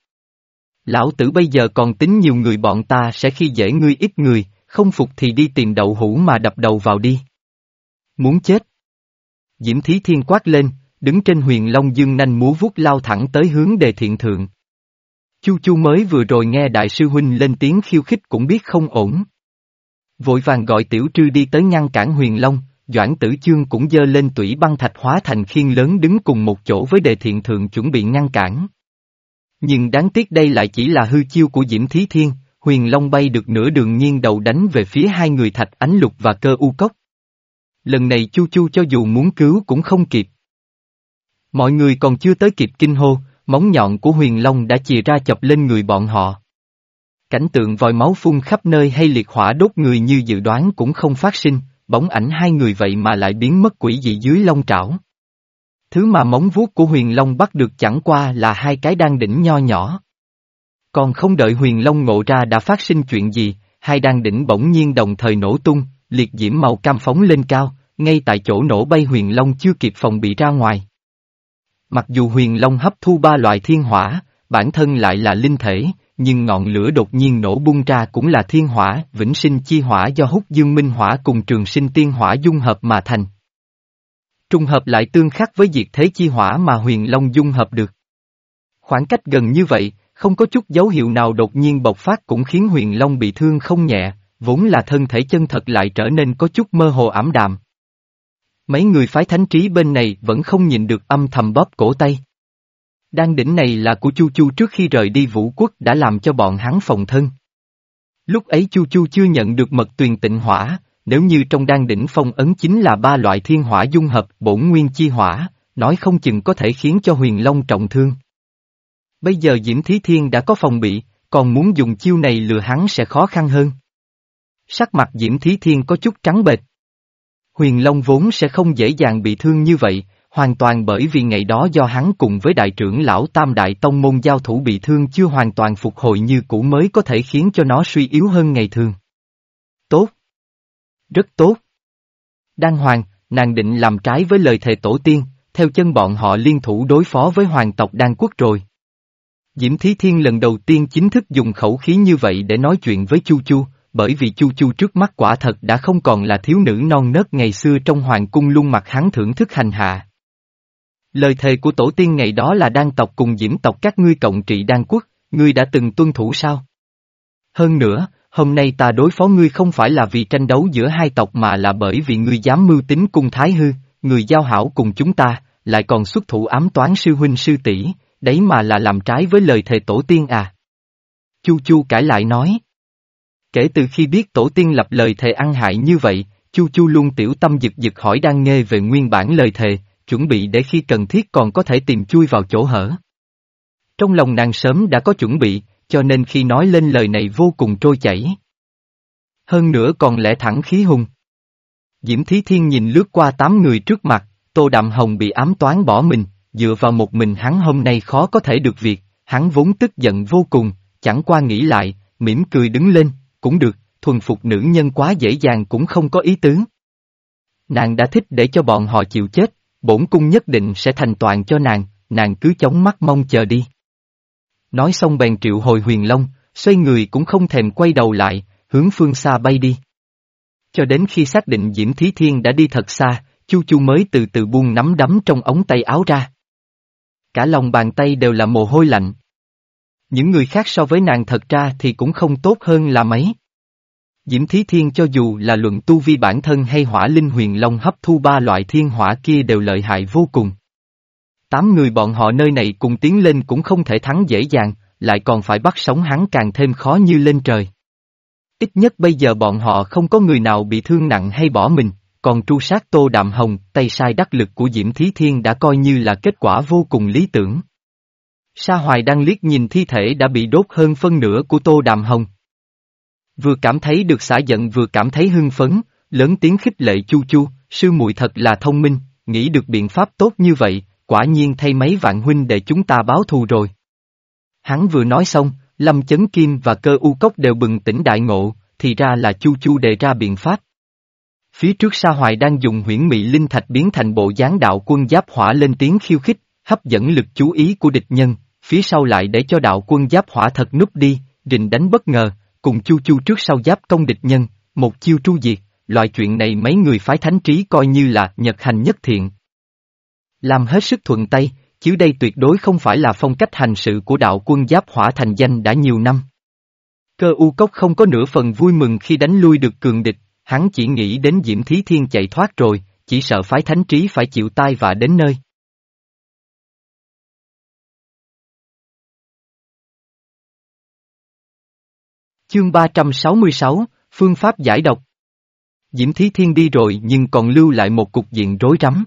Lão tử bây giờ còn tính nhiều người bọn ta sẽ khi dễ ngươi ít người, không phục thì đi tìm đậu hũ mà đập đầu vào đi. Muốn chết. Diễm Thí Thiên quát lên, đứng trên huyền Long Dương nanh múa vuốt lao thẳng tới hướng đề thiện thượng. Chu Chu mới vừa rồi nghe đại sư huynh lên tiếng khiêu khích cũng biết không ổn. Vội vàng gọi tiểu trư đi tới ngăn cản huyền Long, Doãn Tử Chương cũng dơ lên tủy băng thạch hóa thành khiên lớn đứng cùng một chỗ với đề thiện thượng chuẩn bị ngăn cản. Nhưng đáng tiếc đây lại chỉ là hư chiêu của Diễm Thí Thiên, huyền Long bay được nửa đường nhiên đầu đánh về phía hai người thạch ánh lục và cơ u cốc. Lần này Chu Chu cho dù muốn cứu cũng không kịp. Mọi người còn chưa tới kịp kinh hô, móng nhọn của huyền long đã chìa ra chọc lên người bọn họ. Cảnh tượng vòi máu phun khắp nơi hay liệt hỏa đốt người như dự đoán cũng không phát sinh, bóng ảnh hai người vậy mà lại biến mất quỷ dị dưới long trảo. Thứ mà móng vuốt của huyền long bắt được chẳng qua là hai cái đan đỉnh nho nhỏ. Còn không đợi huyền long ngộ ra đã phát sinh chuyện gì, hai đan đỉnh bỗng nhiên đồng thời nổ tung, liệt diễm màu cam phóng lên cao, ngay tại chỗ nổ bay huyền long chưa kịp phòng bị ra ngoài. Mặc dù huyền long hấp thu ba loại thiên hỏa, bản thân lại là linh thể, nhưng ngọn lửa đột nhiên nổ bung ra cũng là thiên hỏa, vĩnh sinh chi hỏa do hút dương minh hỏa cùng trường sinh tiên hỏa dung hợp mà thành. Trung hợp lại tương khắc với diệt thế chi hỏa mà huyền long dung hợp được. Khoảng cách gần như vậy, không có chút dấu hiệu nào đột nhiên bộc phát cũng khiến huyền long bị thương không nhẹ, vốn là thân thể chân thật lại trở nên có chút mơ hồ ảm đạm. Mấy người phái thánh trí bên này vẫn không nhìn được âm thầm bóp cổ tay. Đan đỉnh này là của Chu Chu trước khi rời đi vũ quốc đã làm cho bọn hắn phòng thân. Lúc ấy Chu Chu chưa nhận được mật tuyền tịnh hỏa, nếu như trong đan đỉnh phong ấn chính là ba loại thiên hỏa dung hợp bổn nguyên chi hỏa, nói không chừng có thể khiến cho huyền long trọng thương. Bây giờ Diễm Thí Thiên đã có phòng bị, còn muốn dùng chiêu này lừa hắn sẽ khó khăn hơn. Sắc mặt Diễm Thí Thiên có chút trắng bệch. Huyền Long vốn sẽ không dễ dàng bị thương như vậy, hoàn toàn bởi vì ngày đó do hắn cùng với đại trưởng lão Tam Đại Tông Môn giao thủ bị thương chưa hoàn toàn phục hồi như cũ mới có thể khiến cho nó suy yếu hơn ngày thường. Tốt. Rất tốt. Đan Hoàng, nàng định làm trái với lời thề tổ tiên, theo chân bọn họ liên thủ đối phó với hoàng tộc Đan Quốc rồi. Diễm Thí Thiên lần đầu tiên chính thức dùng khẩu khí như vậy để nói chuyện với Chu Chu, bởi vì Chu Chu trước mắt quả thật đã không còn là thiếu nữ non nớt ngày xưa trong hoàng cung luôn mặt hắn thưởng thức hành hạ. Lời thề của tổ tiên ngày đó là đan tộc cùng diễm tộc các ngươi cộng trị đan quốc, ngươi đã từng tuân thủ sao? Hơn nữa, hôm nay ta đối phó ngươi không phải là vì tranh đấu giữa hai tộc mà là bởi vì ngươi dám mưu tính cung thái hư, người giao hảo cùng chúng ta, lại còn xuất thủ ám toán sư huynh sư tỷ, đấy mà là làm trái với lời thề tổ tiên à. Chu Chu cãi lại nói. Kể từ khi biết tổ tiên lập lời thề ăn hại như vậy, Chu Chu luôn tiểu tâm giật giật hỏi đang nghe về nguyên bản lời thề, chuẩn bị để khi cần thiết còn có thể tìm chui vào chỗ hở. Trong lòng nàng sớm đã có chuẩn bị, cho nên khi nói lên lời này vô cùng trôi chảy. Hơn nữa còn lẽ thẳng khí hùng. Diễm Thí Thiên nhìn lướt qua tám người trước mặt, Tô Đạm Hồng bị ám toán bỏ mình, dựa vào một mình hắn hôm nay khó có thể được việc, hắn vốn tức giận vô cùng, chẳng qua nghĩ lại, mỉm cười đứng lên, cũng được, thuần phục nữ nhân quá dễ dàng cũng không có ý tứ. Nàng đã thích để cho bọn họ chịu chết, bổn cung nhất định sẽ thành toàn cho nàng, nàng cứ chống mắt mong chờ đi. Nói xong bèn triệu hồi huyền long, xoay người cũng không thèm quay đầu lại, hướng phương xa bay đi. Cho đến khi xác định Diễm Thí Thiên đã đi thật xa, Chu Chu mới từ từ buông nắm đấm trong ống tay áo ra. Cả lòng bàn tay đều là mồ hôi lạnh. Những người khác so với nàng thật ra thì cũng không tốt hơn là mấy. Diễm Thí Thiên cho dù là luận tu vi bản thân hay hỏa linh huyền long hấp thu ba loại thiên hỏa kia đều lợi hại vô cùng. Tám người bọn họ nơi này cùng tiến lên cũng không thể thắng dễ dàng, lại còn phải bắt sống hắn càng thêm khó như lên trời. Ít nhất bây giờ bọn họ không có người nào bị thương nặng hay bỏ mình, còn tru sát Tô Đạm Hồng, tay sai đắc lực của Diễm Thí Thiên đã coi như là kết quả vô cùng lý tưởng. Sa Hoài đang liếc nhìn thi thể đã bị đốt hơn phân nửa của Tô Đạm Hồng. Vừa cảm thấy được xả giận vừa cảm thấy hưng phấn, lớn tiếng khích lệ Chu Chu, sư muội thật là thông minh, nghĩ được biện pháp tốt như vậy, quả nhiên thay mấy vạn huynh để chúng ta báo thù rồi. Hắn vừa nói xong, Lâm Chấn Kim và cơ u cốc đều bừng tỉnh đại ngộ, thì ra là Chu Chu đề ra biện pháp. Phía trước Sa Hoài đang dùng huyễn mị linh thạch biến thành bộ dáng đạo quân giáp hỏa lên tiếng khiêu khích, hấp dẫn lực chú ý của địch nhân, phía sau lại để cho đạo quân giáp hỏa thật núp đi, rình đánh bất ngờ, cùng Chu Chu trước sau giáp công địch nhân, một chiêu tru diệt, loại chuyện này mấy người phái thánh trí coi như là nhật hành nhất thiện. Làm hết sức thuận tay, chứ đây tuyệt đối không phải là phong cách hành sự của đạo quân giáp hỏa thành danh đã nhiều năm. Cơ u cốc không có nửa phần vui mừng khi đánh lui được cường địch, hắn chỉ nghĩ đến Diễm Thí Thiên chạy thoát rồi, chỉ sợ phái thánh trí phải chịu tai vạ đến nơi. Chương 366, Phương pháp giải độc Diễm Thí Thiên đi rồi nhưng còn lưu lại một cục diện rối rắm.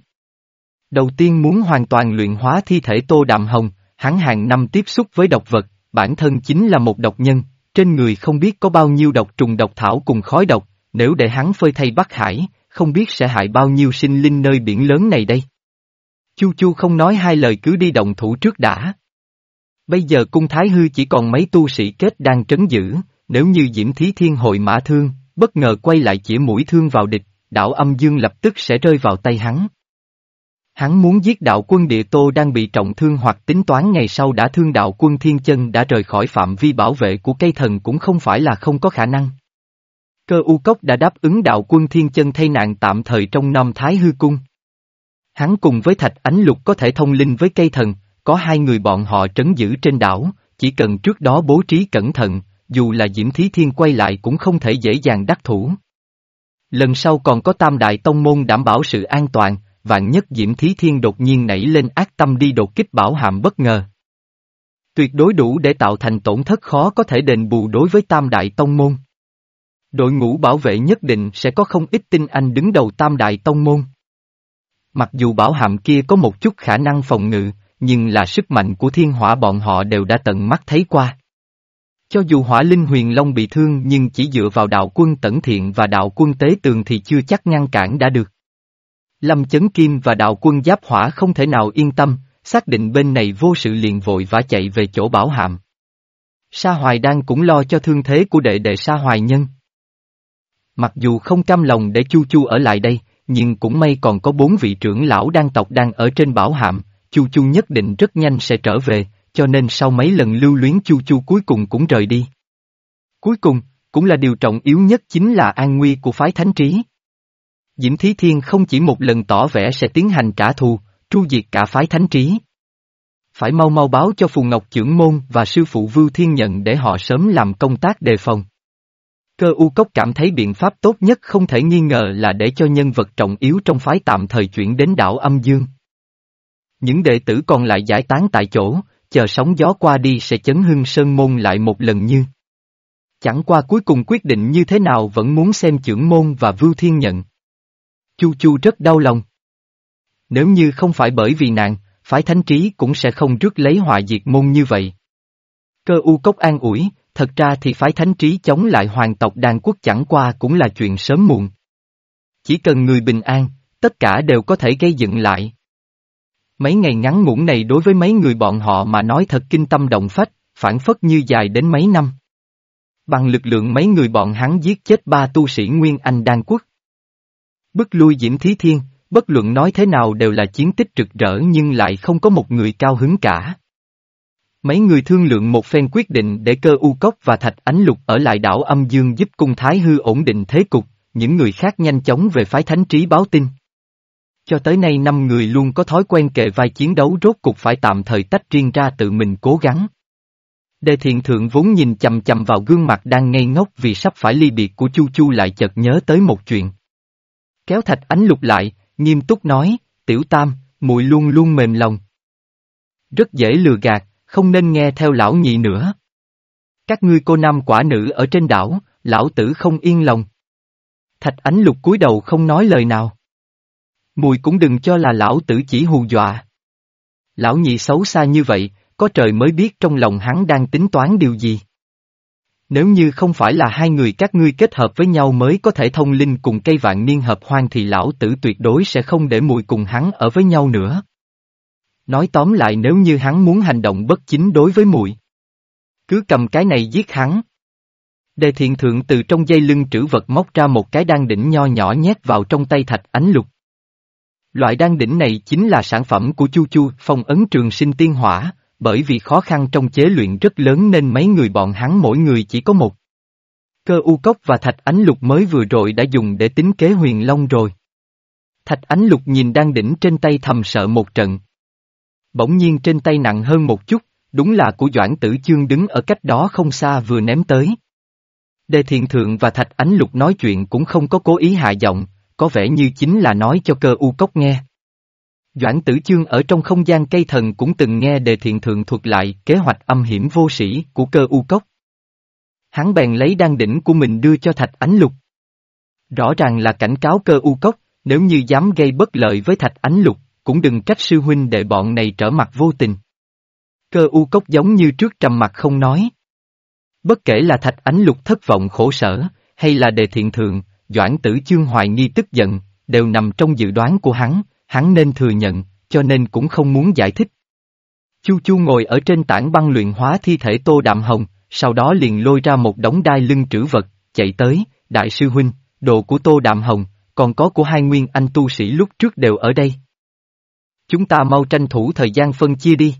Đầu tiên muốn hoàn toàn luyện hóa thi thể Tô Đạm Hồng, hắn hàng năm tiếp xúc với độc vật, bản thân chính là một độc nhân, trên người không biết có bao nhiêu độc trùng độc thảo cùng khói độc, nếu để hắn phơi thay Bắc Hải, không biết sẽ hại bao nhiêu sinh linh nơi biển lớn này đây. Chu Chu không nói hai lời cứ đi động thủ trước đã. Bây giờ cung Thái Hư chỉ còn mấy tu sĩ kết đang trấn giữ, nếu như Diễm Thí Thiên hội mã thương, bất ngờ quay lại chỉ mũi thương vào địch, đạo âm dương lập tức sẽ rơi vào tay hắn. Hắn muốn giết đạo quân địa tô đang bị trọng thương hoặc tính toán ngày sau đã thương đạo quân thiên chân đã rời khỏi phạm vi bảo vệ của cây thần cũng không phải là không có khả năng. Cơ u cốc đã đáp ứng đạo quân thiên chân thay nạn tạm thời trong năm Thái Hư Cung. Hắn cùng với Thạch Ánh Lục có thể thông linh với cây thần, có hai người bọn họ trấn giữ trên đảo, chỉ cần trước đó bố trí cẩn thận, dù là Diễm Thí Thiên quay lại cũng không thể dễ dàng đắc thủ. Lần sau còn có Tam Đại Tông Môn đảm bảo sự an toàn, vạn nhất Diễm Thí Thiên đột nhiên nảy lên ác tâm đi đột kích bảo hàm bất ngờ. Tuyệt đối đủ để tạo thành tổn thất khó có thể đền bù đối với Tam Đại Tông Môn. Đội ngũ bảo vệ nhất định sẽ có không ít tinh anh đứng đầu Tam Đại Tông Môn. Mặc dù bảo hàm kia có một chút khả năng phòng ngự, nhưng là sức mạnh của thiên hỏa bọn họ đều đã tận mắt thấy qua. Cho dù hỏa linh huyền long bị thương nhưng chỉ dựa vào đạo quân tẩn thiện và đạo quân tế tường thì chưa chắc ngăn cản đã được. Lâm Chấn Kim và đạo quân giáp hỏa không thể nào yên tâm, xác định bên này vô sự liền vội vã chạy về chỗ bảo hàm. Sa Hoài đang cũng lo cho thương thế của đệ đệ Sa Hoài Nhân. Mặc dù không cam lòng để Chu Chu ở lại đây, nhưng cũng may còn có bốn vị trưởng lão đang tộc đang ở trên bảo hàm, Chu Chu nhất định rất nhanh sẽ trở về, cho nên sau mấy lần lưu luyến Chu Chu cuối cùng cũng rời đi. Cuối cùng, cũng là điều trọng yếu nhất chính là an nguy của phái thánh trí. Diễm Thí Thiên không chỉ một lần tỏ vẻ sẽ tiến hành trả thù, tru diệt cả phái thánh trí. Phải mau mau báo cho Phù Ngọc trưởng môn và sư phụ Vưu Thiên nhận để họ sớm làm công tác đề phòng. Cơ u cốc cảm thấy biện pháp tốt nhất không thể nghi ngờ là để cho nhân vật trọng yếu trong phái tạm thời chuyển đến đảo âm dương. Những đệ tử còn lại giải tán tại chỗ, chờ sóng gió qua đi sẽ chấn hưng sơn môn lại một lần như. Chẳng qua cuối cùng quyết định như thế nào vẫn muốn xem trưởng môn và vưu thiên nhận. Chu Chu rất đau lòng. Nếu như không phải bởi vì nàng, phái thánh trí cũng sẽ không rước lấy họa diệt môn như vậy. Cơ u cốc an ủi, thật ra thì phái thánh trí chống lại hoàng tộc đàn quốc chẳng qua cũng là chuyện sớm muộn. Chỉ cần người bình an, tất cả đều có thể gây dựng lại. Mấy ngày ngắn ngủn này đối với mấy người bọn họ mà nói thật kinh tâm động phách, phản phất như dài đến mấy năm. Bằng lực lượng mấy người bọn hắn giết chết ba tu sĩ Nguyên Anh Đan Quốc. Bức lui Diễm Thí Thiên, bất luận nói thế nào đều là chiến tích rực rỡ nhưng lại không có một người cao hứng cả. Mấy người thương lượng một phen quyết định để cơ u cốc và thạch ánh lục ở lại đảo âm dương giúp cung thái hư ổn định thế cục, những người khác nhanh chóng về phái thánh trí báo tin. Cho tới nay năm người luôn có thói quen kệ vai chiến đấu rốt cục phải tạm thời tách riêng ra tự mình cố gắng. Đề thiện thượng vốn nhìn chầm chầm vào gương mặt đang ngây ngốc vì sắp phải ly biệt của Chu Chu lại chợt nhớ tới một chuyện. Kéo thạch ánh lục lại, nghiêm túc nói, tiểu tam, muội luôn luôn mềm lòng. Rất dễ lừa gạt, không nên nghe theo lão nhị nữa. Các ngươi cô nam quả nữ ở trên đảo, lão tử không yên lòng. Thạch ánh lục cúi đầu không nói lời nào. Mùi cũng đừng cho là lão tử chỉ hù dọa. Lão nhị xấu xa như vậy, có trời mới biết trong lòng hắn đang tính toán điều gì. Nếu như không phải là hai người các ngươi kết hợp với nhau mới có thể thông linh cùng cây vạn niên hợp hoang thì lão tử tuyệt đối sẽ không để mùi cùng hắn ở với nhau nữa. Nói tóm lại nếu như hắn muốn hành động bất chính đối với mùi. Cứ cầm cái này giết hắn. Đề thiện thượng từ trong dây lưng trữ vật móc ra một cái đan đỉnh nho nhỏ nhét vào trong tay thạch ánh lục. Loại đan đỉnh này chính là sản phẩm của Chu Chu phong ấn trường sinh tiên hỏa, bởi vì khó khăn trong chế luyện rất lớn nên mấy người bọn hắn mỗi người chỉ có một. Cơ u cốc và thạch ánh lục mới vừa rồi đã dùng để tính kế huyền long rồi. Thạch ánh lục nhìn đan đỉnh trên tay thầm sợ một trận. Bỗng nhiên trên tay nặng hơn một chút, đúng là của Doãn Tử Chương đứng ở cách đó không xa vừa ném tới. Đề Thiền thượng và thạch ánh lục nói chuyện cũng không có cố ý hạ giọng, có vẻ như chính là nói cho cơ u cốc nghe. Doãn tử chương ở trong không gian cây thần cũng từng nghe đề thiện thượng thuật lại kế hoạch âm hiểm vô sĩ của cơ u cốc. Hắn bèn lấy đan đỉnh của mình đưa cho thạch ánh lục. Rõ ràng là cảnh cáo cơ u cốc, nếu như dám gây bất lợi với thạch ánh lục, cũng đừng trách sư huynh để bọn này trở mặt vô tình. Cơ u cốc giống như trước trầm mặt không nói. Bất kể là thạch ánh lục thất vọng khổ sở, hay là đề thiện thượng, doãn tử chương hoài nghi tức giận, đều nằm trong dự đoán của hắn, hắn nên thừa nhận, cho nên cũng không muốn giải thích. Chu Chu ngồi ở trên tảng băng luyện hóa thi thể Tô Đạm Hồng, sau đó liền lôi ra một đống đai lưng trữ vật, chạy tới, đại sư huynh, đồ của Tô Đạm Hồng, còn có của hai nguyên anh tu sĩ lúc trước đều ở đây. Chúng ta mau tranh thủ thời gian phân chia đi.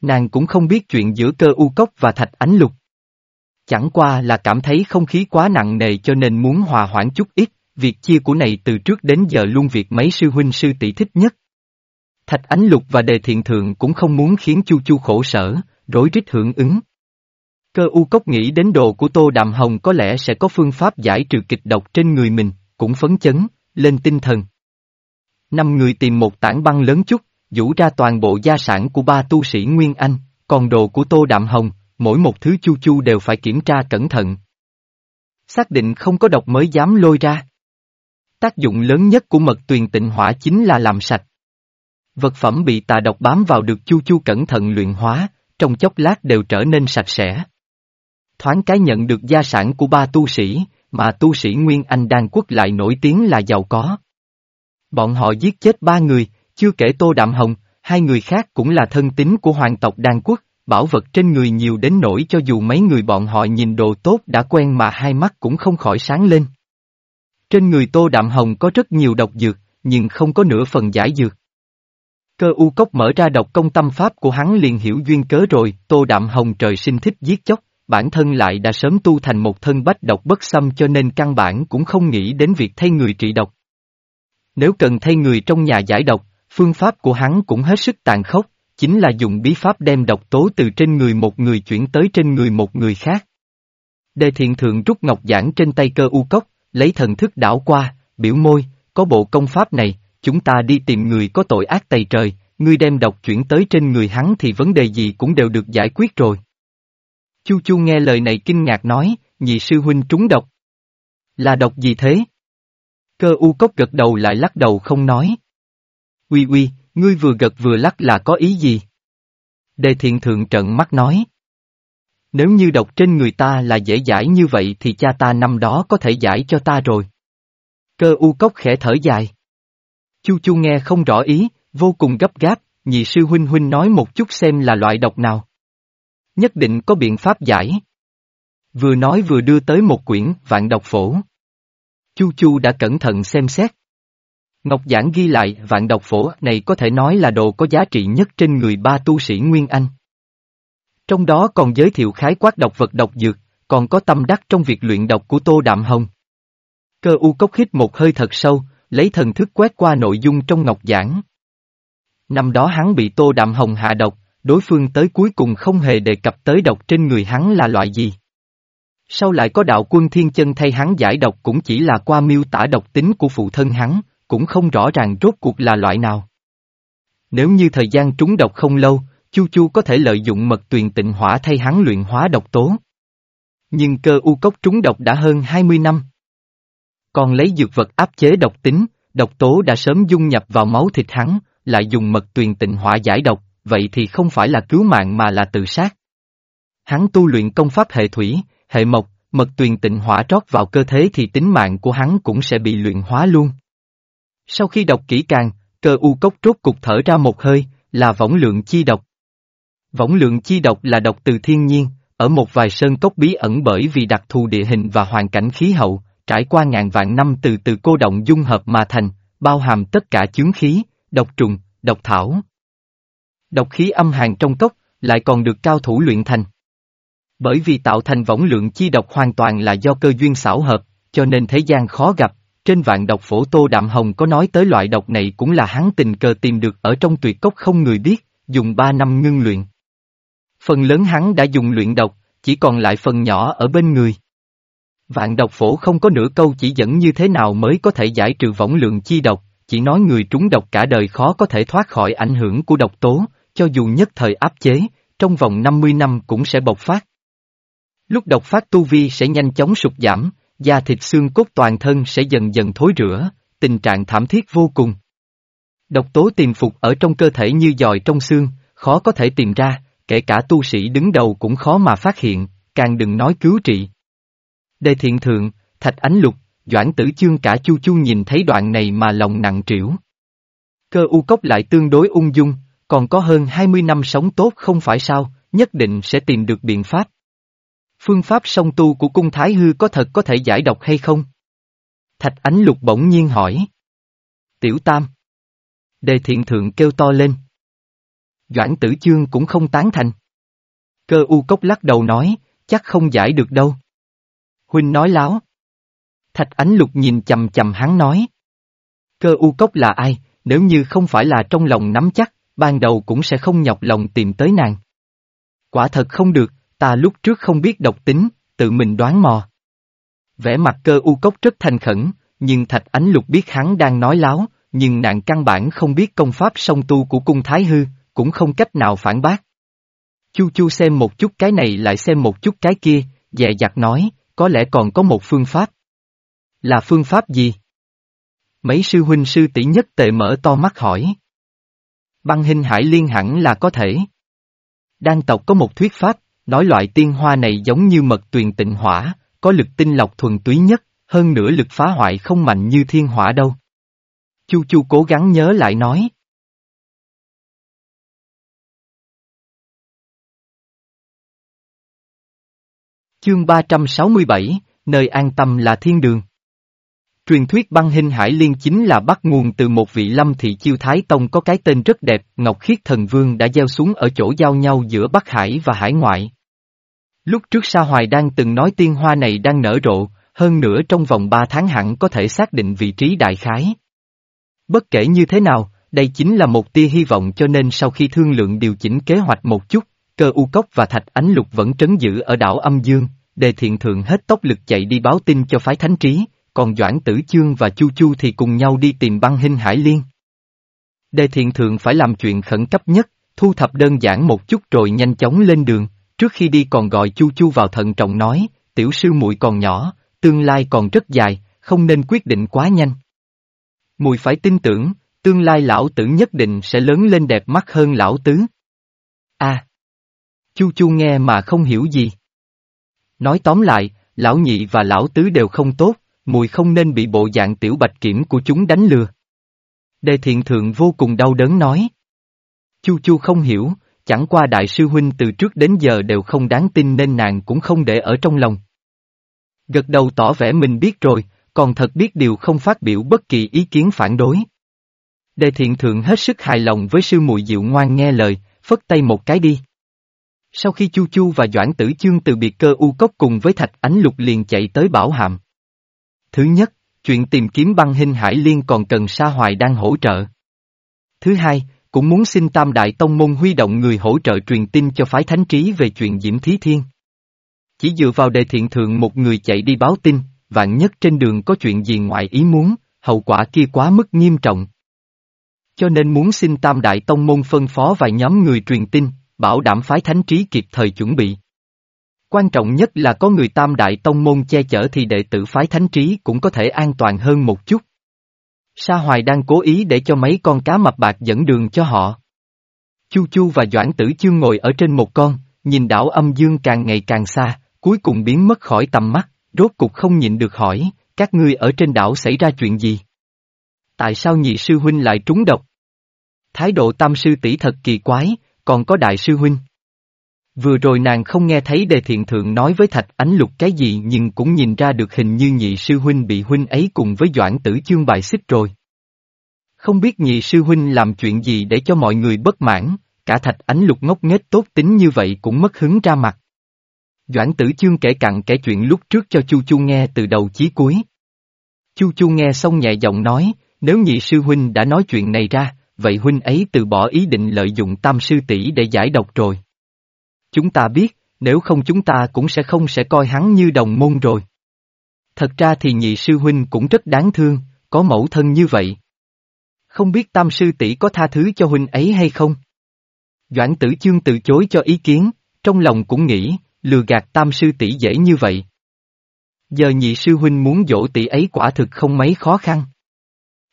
Nàng cũng không biết chuyện giữa cơ u cốc và thạch ánh lục. Chẳng qua là cảm thấy không khí quá nặng nề cho nên muốn hòa hoãn chút ít, việc chia của này từ trước đến giờ luôn việc mấy sư huynh sư tỷ thích nhất. Thạch Ánh Lục và Đề Thiện Thượng cũng không muốn khiến Chu Chu khổ sở, rối rít hưởng ứng. Cơ u cốc nghĩ đến đồ của Tô Đạm Hồng có lẽ sẽ có phương pháp giải trừ kịch độc trên người mình, cũng phấn chấn, lên tinh thần. Năm người tìm một tảng băng lớn chút, vũ ra toàn bộ gia sản của ba tu sĩ Nguyên Anh, còn đồ của Tô Đạm Hồng, mỗi một thứ Chu Chu đều phải kiểm tra cẩn thận. Xác định không có độc mới dám lôi ra. Tác dụng lớn nhất của mật tuyền tịnh hỏa chính là làm sạch. Vật phẩm bị tà độc bám vào được chu chu cẩn thận luyện hóa, trong chốc lát đều trở nên sạch sẽ. Thoáng cái nhận được gia sản của ba tu sĩ, mà tu sĩ Nguyên Anh Đan Quốc lại nổi tiếng là giàu có. Bọn họ giết chết ba người, chưa kể Tô Đạm Hồng, hai người khác cũng là thân tín của hoàng tộc Đan Quốc, bảo vật trên người nhiều đến nỗi cho dù mấy người bọn họ nhìn đồ tốt đã quen mà hai mắt cũng không khỏi sáng lên. Trên người Tô Đạm Hồng có rất nhiều độc dược, nhưng không có nửa phần giải dược. Cơ u cốc mở ra độc công tâm pháp của hắn liền hiểu duyên cớ rồi, Tô Đạm Hồng trời sinh thích giết chóc, bản thân lại đã sớm tu thành một thân bách độc bất xâm cho nên căn bản cũng không nghĩ đến việc thay người trị độc. Nếu cần thay người trong nhà giải độc, phương pháp của hắn cũng hết sức tàn khốc, chính là dùng bí pháp đem độc tố từ trên người một người chuyển tới trên người một người khác. Đề thiện thượng rút ngọc giảng trên tay cơ u cốc, lấy thần thức đảo qua, biểu môi, có bộ công pháp này, chúng ta đi tìm người có tội ác tày trời, ngươi đem độc chuyển tới trên người hắn thì vấn đề gì cũng đều được giải quyết rồi. Chu Chu nghe lời này kinh ngạc nói, nhị sư huynh trúng độc. Là độc gì thế? Cơ u cốc gật đầu lại lắc đầu không nói. Uy uy, ngươi vừa gật vừa lắc là có ý gì? Đề thiện thượng trận mắt nói. Nếu như độc trên người ta là dễ giải như vậy thì cha ta năm đó có thể giải cho ta rồi. Cơ u cốc khẽ thở dài. Chu chu nghe không rõ ý, vô cùng gấp gáp, nhị sư huynh huynh nói một chút xem là loại độc nào. Nhất định có biện pháp giải. Vừa nói vừa đưa tới một quyển vạn độc phổ. Chu chu đã cẩn thận xem xét. Ngọc Giảng ghi lại vạn độc phổ này có thể nói là đồ có giá trị nhất trên người ba tu sĩ Nguyên Anh. Trong đó còn giới thiệu khái quát độc vật độc dược, còn có tâm đắc trong việc luyện độc của Tô Đạm Hồng. Cơ u cốc hít một hơi thật sâu, lấy thần thức quét qua nội dung trong Ngọc Giảng. Năm đó hắn bị Tô Đạm Hồng hạ độc, đối phương tới cuối cùng không hề đề cập tới độc trên người hắn là loại gì. Sau lại có đạo quân thiên chân thay hắn giải độc cũng chỉ là qua miêu tả độc tính của phụ thân hắn, cũng không rõ ràng rốt cuộc là loại nào. Nếu như thời gian trúng độc không lâu, Chu Chu có thể lợi dụng mật tuyền tịnh hỏa thay hắn luyện hóa độc tố. Nhưng cơ u cốc trúng độc đã hơn 20 năm. Còn lấy dược vật áp chế độc tính, độc tố đã sớm dung nhập vào máu thịt hắn, lại dùng mật tuyền tịnh hỏa giải độc, vậy thì không phải là cứu mạng mà là tự sát. Hắn tu luyện công pháp hệ thủy, hệ mộc, mật tuyền tịnh hỏa trót vào cơ thể thì tính mạng của hắn cũng sẽ bị luyện hóa luôn. Sau khi đọc kỹ càng, cơ u cốc trốt cục thở ra một hơi, là võng lượng chi độc. Võng lượng chi độc là độc từ thiên nhiên, ở một vài sơn cốc bí ẩn bởi vì đặc thù địa hình và hoàn cảnh khí hậu, trải qua ngàn vạn năm từ từ cô động dung hợp mà thành, bao hàm tất cả chướng khí, độc trùng, độc thảo. Độc khí âm hàn trong cốc, lại còn được cao thủ luyện thành. Bởi vì tạo thành võng lượng chi độc hoàn toàn là do cơ duyên xảo hợp, cho nên thế gian khó gặp, trên vạn độc phổ Tô Đạm Hồng có nói tới loại độc này cũng là hắn tình cờ tìm được ở trong tuyệt cốc không người biết, dùng ba năm ngưng luyện. Phần lớn hắn đã dùng luyện độc, chỉ còn lại phần nhỏ ở bên người. Vạn độc phổ không có nửa câu chỉ dẫn như thế nào mới có thể giải trừ võng lượng chi độc, chỉ nói người trúng độc cả đời khó có thể thoát khỏi ảnh hưởng của độc tố, cho dù nhất thời áp chế, trong vòng 50 năm cũng sẽ bộc phát. Lúc độc phát tu vi sẽ nhanh chóng sụt giảm, da thịt xương cốt toàn thân sẽ dần dần thối rữa, tình trạng thảm thiết vô cùng. Độc tố tiềm phục ở trong cơ thể như dòi trong xương, khó có thể tìm ra, kể cả tu sĩ đứng đầu cũng khó mà phát hiện, càng đừng nói cứu trị. Đề thiện thượng, thạch ánh lục, doãn tử chương cả chu chu nhìn thấy đoạn này mà lòng nặng trĩu. Cơ u cốc lại tương đối ung dung, còn có hơn 20 năm sống tốt không phải sao, nhất định sẽ tìm được biện pháp. Phương pháp song tu của cung Thái Hư có thật có thể giải độc hay không? Thạch Ánh Lục bỗng nhiên hỏi. Tiểu Tam. Đề thiện thượng kêu to lên. Doãn tử chương cũng không tán thành. Cơ u cốc lắc đầu nói, chắc không giải được đâu. Huynh nói láo. Thạch Ánh Lục nhìn chầm chầm hắn nói. Cơ u cốc là ai, nếu như không phải là trong lòng nắm chắc, ban đầu cũng sẽ không nhọc lòng tìm tới nàng. Quả thật không được, Ta lúc trước không biết độc tính, tự mình đoán mò. Vẻ mặt cơ u cốc rất thành khẩn, nhưng Thạch Ánh Lục biết hắn đang nói láo, nhưng nạn căn bản không biết công pháp song tu của cung Thái Hư, cũng không cách nào phản bác. Chu Chu xem một chút cái này lại xem một chút cái kia, dè dặt nói, có lẽ còn có một phương pháp. Là phương pháp gì? Mấy sư huynh sư tỷ nhất tệ mở to mắt hỏi. Băng hình hải liên hẳn là có thể. Đan tộc có một thuyết pháp, Nói loại tiên hoa này giống như mật tuyền tịnh hỏa, có lực tinh lọc thuần túy nhất, hơn nữa lực phá hoại không mạnh như thiên hỏa đâu. Chu Chu cố gắng nhớ lại nói. Chương 367, nơi an tâm là thiên đường. Truyền thuyết băng hình hải liên chính là bắt nguồn từ một vị lâm thị chiêu thái tông có cái tên rất đẹp, Ngọc Khiết Thần Vương đã gieo xuống ở chỗ giao nhau giữa Bắc Hải và Hải ngoại. Lúc trước Sa Hoài đang từng nói tiên hoa này đang nở rộ, hơn nữa trong vòng 3 tháng hẳn có thể xác định vị trí đại khái. Bất kể như thế nào, đây chính là một tia hy vọng cho nên sau khi thương lượng điều chỉnh kế hoạch một chút, cơ u cốc và thạch ánh lục vẫn trấn giữ ở đảo âm dương, đề thiện thượng hết tốc lực chạy đi báo tin cho phái thánh trí, còn Doãn Tử Chương và Chu Chu thì cùng nhau đi tìm băng hình Hải Liên. Đề thiện thượng phải làm chuyện khẩn cấp nhất, thu thập đơn giản một chút rồi nhanh chóng lên đường, trước khi đi còn gọi Chu Chu vào thận trọng nói, tiểu sư muội còn nhỏ, tương lai còn rất dài, không nên quyết định quá nhanh. Mùi phải tin tưởng, tương lai lão tử nhất định sẽ lớn lên đẹp mắt hơn lão tứ. a à, Chu Chu nghe mà không hiểu gì. Nói tóm lại, lão nhị và lão tứ đều không tốt, mùi không nên bị bộ dạng tiểu bạch kiểm của chúng đánh lừa. Đề thiện thượng vô cùng đau đớn nói. Chu Chu không hiểu, chẳng qua đại sư huynh từ trước đến giờ đều không đáng tin nên nàng cũng không để ở trong lòng. Gật đầu tỏ vẻ mình biết rồi, còn thật biết điều không phát biểu bất kỳ ý kiến phản đối. Đề thiện thượng hết sức hài lòng với sư muội dịu ngoan nghe lời, phất tay một cái đi. Sau khi Chu Chu và Doãn Tử Chương từ biệt cơ u cốc cùng với Thạch Ánh Lục liền chạy tới Bảo Hàm. Thứ nhất, chuyện tìm kiếm băng hình hải liên còn cần Sa Hoài đang hỗ trợ. Thứ hai, cũng muốn xin Tam Đại Tông Môn huy động người hỗ trợ truyền tin cho phái thánh trí về chuyện Diễm Thí Thiên. Chỉ dựa vào đề thiện thượng một người chạy đi báo tin, vạn nhất trên đường có chuyện gì ngoại ý muốn, hậu quả kia quá mức nghiêm trọng. Cho nên muốn xin Tam Đại Tông Môn phân phó vài nhóm người truyền tin, bảo đảm phái thánh trí kịp thời chuẩn bị. Quan trọng nhất là có người Tam Đại Tông Môn che chở thì đệ tử phái thánh trí cũng có thể an toàn hơn một chút. Sa Hoài đang cố ý để cho mấy con cá mập bạc dẫn đường cho họ. Chu Chu và Doãn Tử Chương ngồi ở trên một con, nhìn đảo âm dương càng ngày càng xa, cuối cùng biến mất khỏi tầm mắt, rốt cục không nhịn được hỏi, các ngươi ở trên đảo xảy ra chuyện gì? Tại sao nhị sư huynh lại trúng độc? Thái độ tam sư tỷ thật kỳ quái, còn có đại sư huynh. Vừa rồi nàng không nghe thấy đề thiện thượng nói với thạch ánh lục cái gì nhưng cũng nhìn ra được hình như nhị sư huynh bị huynh ấy cùng với doãn tử chương bài xích rồi. Không biết nhị sư huynh làm chuyện gì để cho mọi người bất mãn, cả thạch ánh lục ngốc nghếch tốt tính như vậy cũng mất hứng ra mặt. Doãn tử chương kể cặn kể chuyện lúc trước cho Chu Chu nghe từ đầu chí cuối. Chu Chu nghe xong nhẹ giọng nói, nếu nhị sư huynh đã nói chuyện này ra, vậy huynh ấy từ bỏ ý định lợi dụng tam sư tỷ để giải độc rồi. Chúng ta biết, nếu không chúng ta cũng sẽ không sẽ coi hắn như đồng môn rồi. Thật ra thì nhị sư huynh cũng rất đáng thương, có mẫu thân như vậy. Không biết tam sư tỷ có tha thứ cho huynh ấy hay không? Doãn tử chương từ chối cho ý kiến, trong lòng cũng nghĩ, lừa gạt tam sư tỷ dễ như vậy. Giờ nhị sư huynh muốn dỗ tỷ ấy quả thực không mấy khó khăn.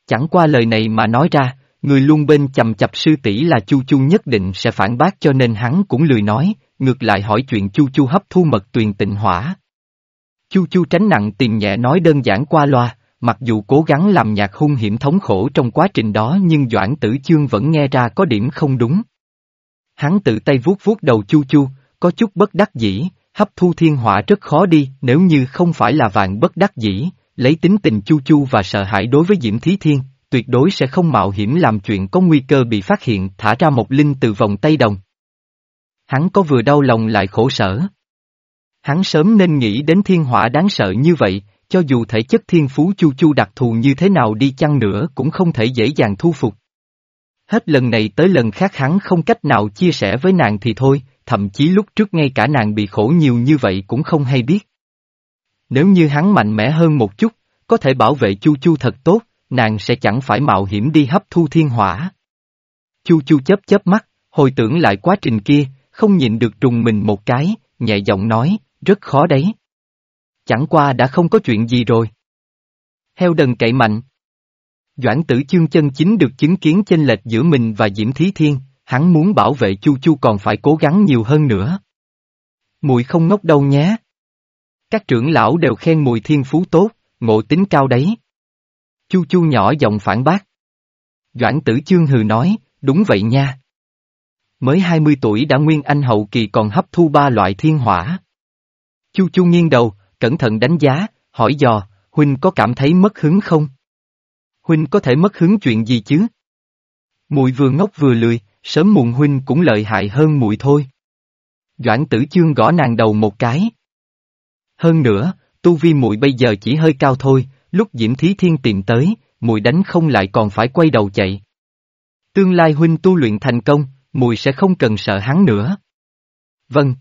Chẳng qua lời này mà nói ra, người luôn bên chầm chập sư tỷ là Chu Chu nhất định sẽ phản bác cho nên hắn cũng lười nói, ngược lại hỏi chuyện Chu Chu hấp thu mật tuyền tịnh hỏa. Chu Chu tránh nặng tìm nhẹ nói đơn giản qua loa, mặc dù cố gắng làm nhạc hung hiểm thống khổ trong quá trình đó nhưng Doãn Tử Chương vẫn nghe ra có điểm không đúng. Hắn tự tay vuốt vuốt đầu Chu Chu, có chút bất đắc dĩ, hấp thu thiên hỏa rất khó đi nếu như không phải là vạn bất đắc dĩ, lấy tính tình Chu Chu và sợ hãi đối với Diễm Thí Thiên, tuyệt đối sẽ không mạo hiểm làm chuyện có nguy cơ bị phát hiện thả ra một linh từ vòng tay đồng. Hắn có vừa đau lòng lại khổ sở. Hắn sớm nên nghĩ đến thiên hỏa đáng sợ như vậy, cho dù thể chất thiên phú chu chu đặc thù như thế nào đi chăng nữa cũng không thể dễ dàng thu phục. Hết lần này tới lần khác hắn không cách nào chia sẻ với nàng thì thôi, thậm chí lúc trước ngay cả nàng bị khổ nhiều như vậy cũng không hay biết. Nếu như hắn mạnh mẽ hơn một chút, có thể bảo vệ chu chu thật tốt, nàng sẽ chẳng phải mạo hiểm đi hấp thu thiên hỏa. Chu chu chớp chớp mắt, hồi tưởng lại quá trình kia, không nhịn được trùng mình một cái, nhẹ giọng nói, rất khó đấy. Chẳng qua đã không có chuyện gì rồi. Heo đần cậy mạnh. Doãn tử chương chân chính được chứng kiến chênh lệch giữa mình và Diễm Thí Thiên, hắn muốn bảo vệ Chu Chu còn phải cố gắng nhiều hơn nữa. Mùi không ngốc đâu nhé. Các trưởng lão đều khen mùi thiên phú tốt, ngộ tính cao đấy. Chu Chu nhỏ giọng phản bác. Doãn tử chương hừ nói, đúng vậy nha. Mới 20 tuổi đã nguyên anh hậu kỳ còn hấp thu ba loại thiên hỏa. Chu Chu nghiêng đầu, cẩn thận đánh giá, hỏi dò, Huynh có cảm thấy mất hứng không? Huynh có thể mất hứng chuyện gì chứ? Mùi vừa ngốc vừa lười, sớm muộn Huynh cũng lợi hại hơn mùi thôi. Doãn tử chương gõ nàng đầu một cái. Hơn nữa, tu vi muội bây giờ chỉ hơi cao thôi, lúc Diễm Thí Thiên tìm tới, mùi đánh không lại còn phải quay đầu chạy. Tương lai huynh tu luyện thành công, mùi sẽ không cần sợ hắn nữa. Vâng.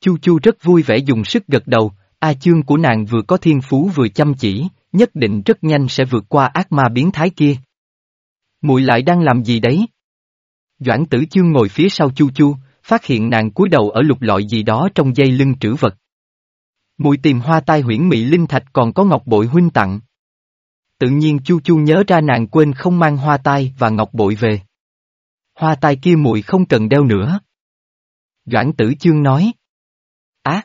Chu Chu rất vui vẻ dùng sức gật đầu, A chương của nàng vừa có thiên phú vừa chăm chỉ, nhất định rất nhanh sẽ vượt qua ác ma biến thái kia. Mùi lại đang làm gì đấy? Doãn tử chương ngồi phía sau Chu Chu, phát hiện nàng cúi đầu ở lục lọi gì đó trong dây lưng trữ vật. Mùi tìm hoa tai huyễn mỹ linh thạch còn có ngọc bội huynh tặng. Tự nhiên Chu Chu nhớ ra nàng quên không mang hoa tai và ngọc bội về. Hoa tai kia muội không cần đeo nữa. Doãn tử chương nói. Á!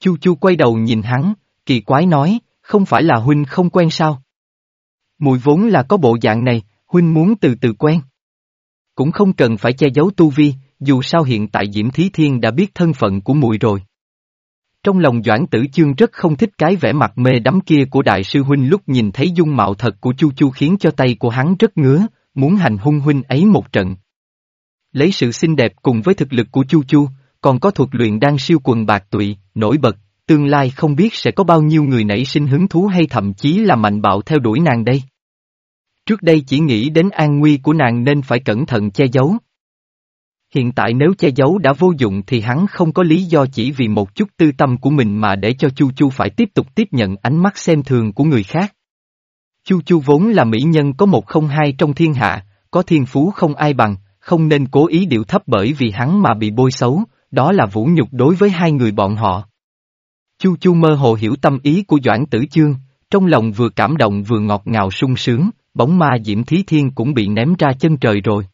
Chu Chu quay đầu nhìn hắn, kỳ quái nói, không phải là huynh không quen sao? Mùi vốn là có bộ dạng này, huynh muốn từ từ quen. Cũng không cần phải che giấu tu vi, dù sao hiện tại Diễm Thí Thiên đã biết thân phận của mùi rồi. Trong lòng Doãn Tử Chương rất không thích cái vẻ mặt mê đắm kia của đại sư huynh lúc nhìn thấy dung mạo thật của Chu Chu khiến cho tay của hắn rất ngứa, muốn hành hung huynh ấy một trận. Lấy sự xinh đẹp cùng với thực lực của Chu Chu, còn có thuật luyện đang siêu quần bạc tụy, nổi bật, tương lai không biết sẽ có bao nhiêu người nảy sinh hứng thú hay thậm chí là mạnh bạo theo đuổi nàng đây. Trước đây chỉ nghĩ đến an nguy của nàng nên phải cẩn thận che giấu. Hiện tại nếu che giấu đã vô dụng thì hắn không có lý do chỉ vì một chút tư tâm của mình mà để cho Chu Chu phải tiếp tục tiếp nhận ánh mắt xem thường của người khác. Chu Chu vốn là mỹ nhân có một không hai trong thiên hạ, có thiên phú không ai bằng, không nên cố ý điệu thấp bởi vì hắn mà bị bôi xấu, đó là vũ nhục đối với hai người bọn họ. Chu Chu mơ hồ hiểu tâm ý của Doãn Tử Chương, trong lòng vừa cảm động vừa ngọt ngào sung sướng, bóng ma Diễm Thí Thiên cũng bị ném ra chân trời rồi.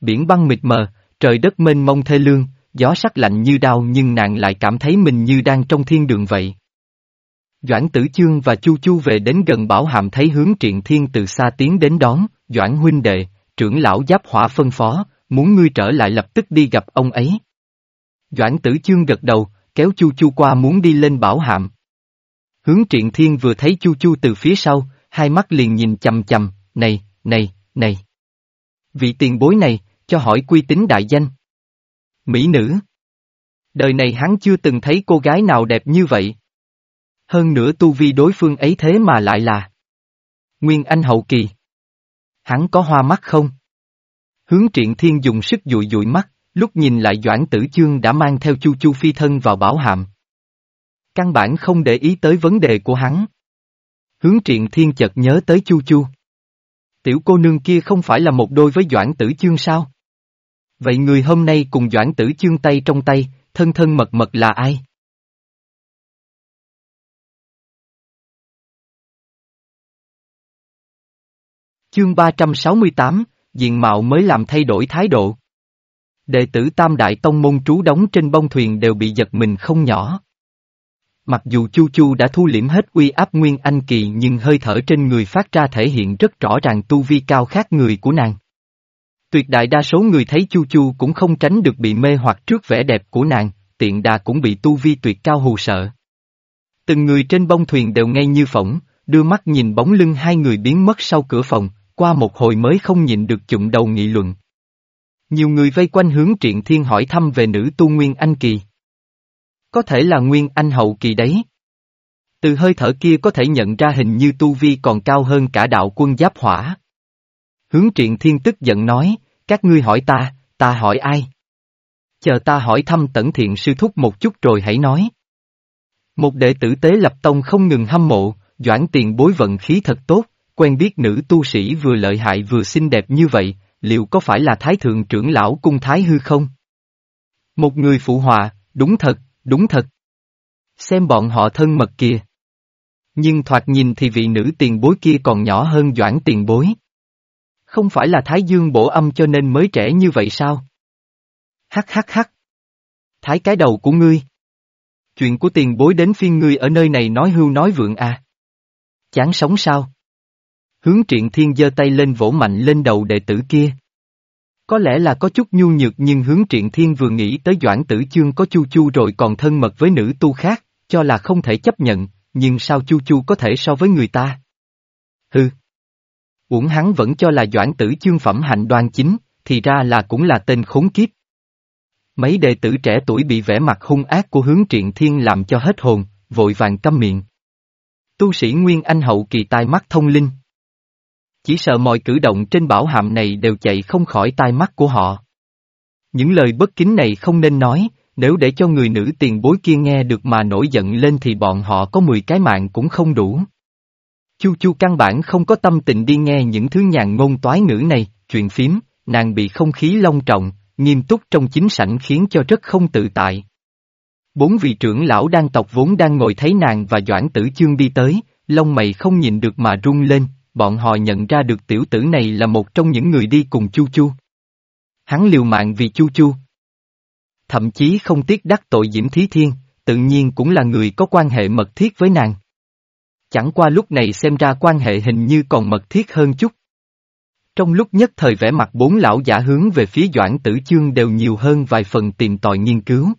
Biển băng mịt mờ, trời đất mênh mông thê lương, gió sắc lạnh như đau nhưng nàng lại cảm thấy mình như đang trong thiên đường vậy. Doãn Tử Chương và Chu Chu về đến gần bảo hàm thấy hướng triện thiên từ xa tiến đến đón, Doãn huynh đệ, trưởng lão giáp hỏa phân phó, muốn ngươi trở lại lập tức đi gặp ông ấy. Doãn Tử Chương gật đầu, kéo Chu Chu qua muốn đi lên bảo hàm. Hướng triện thiên vừa thấy Chu Chu từ phía sau, hai mắt liền nhìn chầm chầm, này, này, này. Vị tiền bối này, cho hỏi quy tính đại danh. Mỹ nữ. Đời này hắn chưa từng thấy cô gái nào đẹp như vậy. Hơn nữa tu vi đối phương ấy thế mà lại là. Nguyên Anh hậu kỳ. Hắn có hoa mắt không? Hướng triện thiên dùng sức dụi dụi mắt, lúc nhìn lại Doãn Tử Chương đã mang theo Chu Chu phi thân vào bảo hàm. Căn bản không để ý tới vấn đề của hắn. Hướng triện thiên chợt nhớ tới Chu Chu. Tiểu cô nương kia không phải là một đôi với Doãn Tử Chương sao? Vậy người hôm nay cùng Doãn Tử Chương tay trong tay, thân thân mật mật là ai? Chương 368, diện mạo mới làm thay đổi thái độ. Đệ tử Tam Đại Tông môn trú đóng trên bông thuyền đều bị giật mình không nhỏ. Mặc dù Chu Chu đã thu liễm hết uy áp Nguyên Anh Kỳ nhưng hơi thở trên người phát ra thể hiện rất rõ ràng tu vi cao khác người của nàng. Tuyệt đại đa số người thấy Chu Chu cũng không tránh được bị mê hoặc trước vẻ đẹp của nàng, tiện đà cũng bị tu vi tuyệt cao hù sợ. Từng người trên bông thuyền đều ngay như phỏng, đưa mắt nhìn bóng lưng hai người biến mất sau cửa phòng, qua một hồi mới không nhịn được chụm đầu nghị luận. Nhiều người vây quanh hướng triện thiên hỏi thăm về nữ tu Nguyên Anh Kỳ. Có thể là Nguyên Anh Hậu Kỳ đấy. Từ hơi thở kia có thể nhận ra hình như tu vi còn cao hơn cả đạo quân giáp hỏa. Hướng triện thiên tức giận nói, các ngươi hỏi ta, ta hỏi ai? Chờ ta hỏi thăm tẩn thiện sư thúc một chút rồi hãy nói. Một đệ tử tế lập tông không ngừng hâm mộ, doãn tiền bối vận khí thật tốt, quen biết nữ tu sĩ vừa lợi hại vừa xinh đẹp như vậy, liệu có phải là thái thượng trưởng lão cung thái hư không? Một người phụ họa, đúng thật, đúng thật. Xem bọn họ thân mật kìa. Nhưng thoạt nhìn thì vị nữ tiền bối kia còn nhỏ hơn doãn tiền bối. Không phải là Thái Dương bổ âm cho nên mới trẻ như vậy sao? Hắc hắc hắc. Thái cái đầu của ngươi. Chuyện của tiền bối đến phiên ngươi ở nơi này nói hưu nói vượng à. Chán sống sao? Hướng triện thiên giơ tay lên vỗ mạnh lên đầu đệ tử kia. Có lẽ là có chút nhu nhược nhưng hướng triện thiên vừa nghĩ tới Doãn Tử Chương có Chu Chu rồi còn thân mật với nữ tu khác, cho là không thể chấp nhận, nhưng sao Chu Chu có thể so với người ta? Hừ. Uổng hắn vẫn cho là Doãn Tử Chương phẩm hạnh đoan chính, thì ra là cũng là tên khốn kiếp. Mấy đệ tử trẻ tuổi bị vẻ mặt hung ác của hướng triện thiên làm cho hết hồn, vội vàng câm miệng. Tu sĩ Nguyên Anh hậu kỳ tai mắt thông linh. Chỉ sợ mọi cử động trên bảo hàm này đều chạy không khỏi tai mắt của họ. Những lời bất kính này không nên nói, nếu để cho người nữ tiền bối kia nghe được mà nổi giận lên thì bọn họ có 10 cái mạng cũng không đủ. Chu Chu căn bản không có tâm tình đi nghe những thứ nhàn ngôn toái ngữ này, chuyện phím, nàng bị không khí long trọng, nghiêm túc trong chính sảnh khiến cho rất không tự tại. Bốn vị trưởng lão đang tộc vốn đang ngồi thấy nàng và Doãn Tử Chương đi tới, lông mày không nhìn được mà rung lên, bọn họ nhận ra được tiểu tử này là một trong những người đi cùng Chu Chu. Hắn liều mạng vì Chu Chu. Thậm chí không tiếc đắc tội Diễm Thí Thiên, tự nhiên cũng là người có quan hệ mật thiết với nàng. Chẳng qua lúc này xem ra quan hệ hình như còn mật thiết hơn chút. Trong lúc nhất thời vẻ mặt bốn lão giả hướng về phía Doãn Tử Chương đều nhiều hơn vài phần tìm tòi nghiên cứu.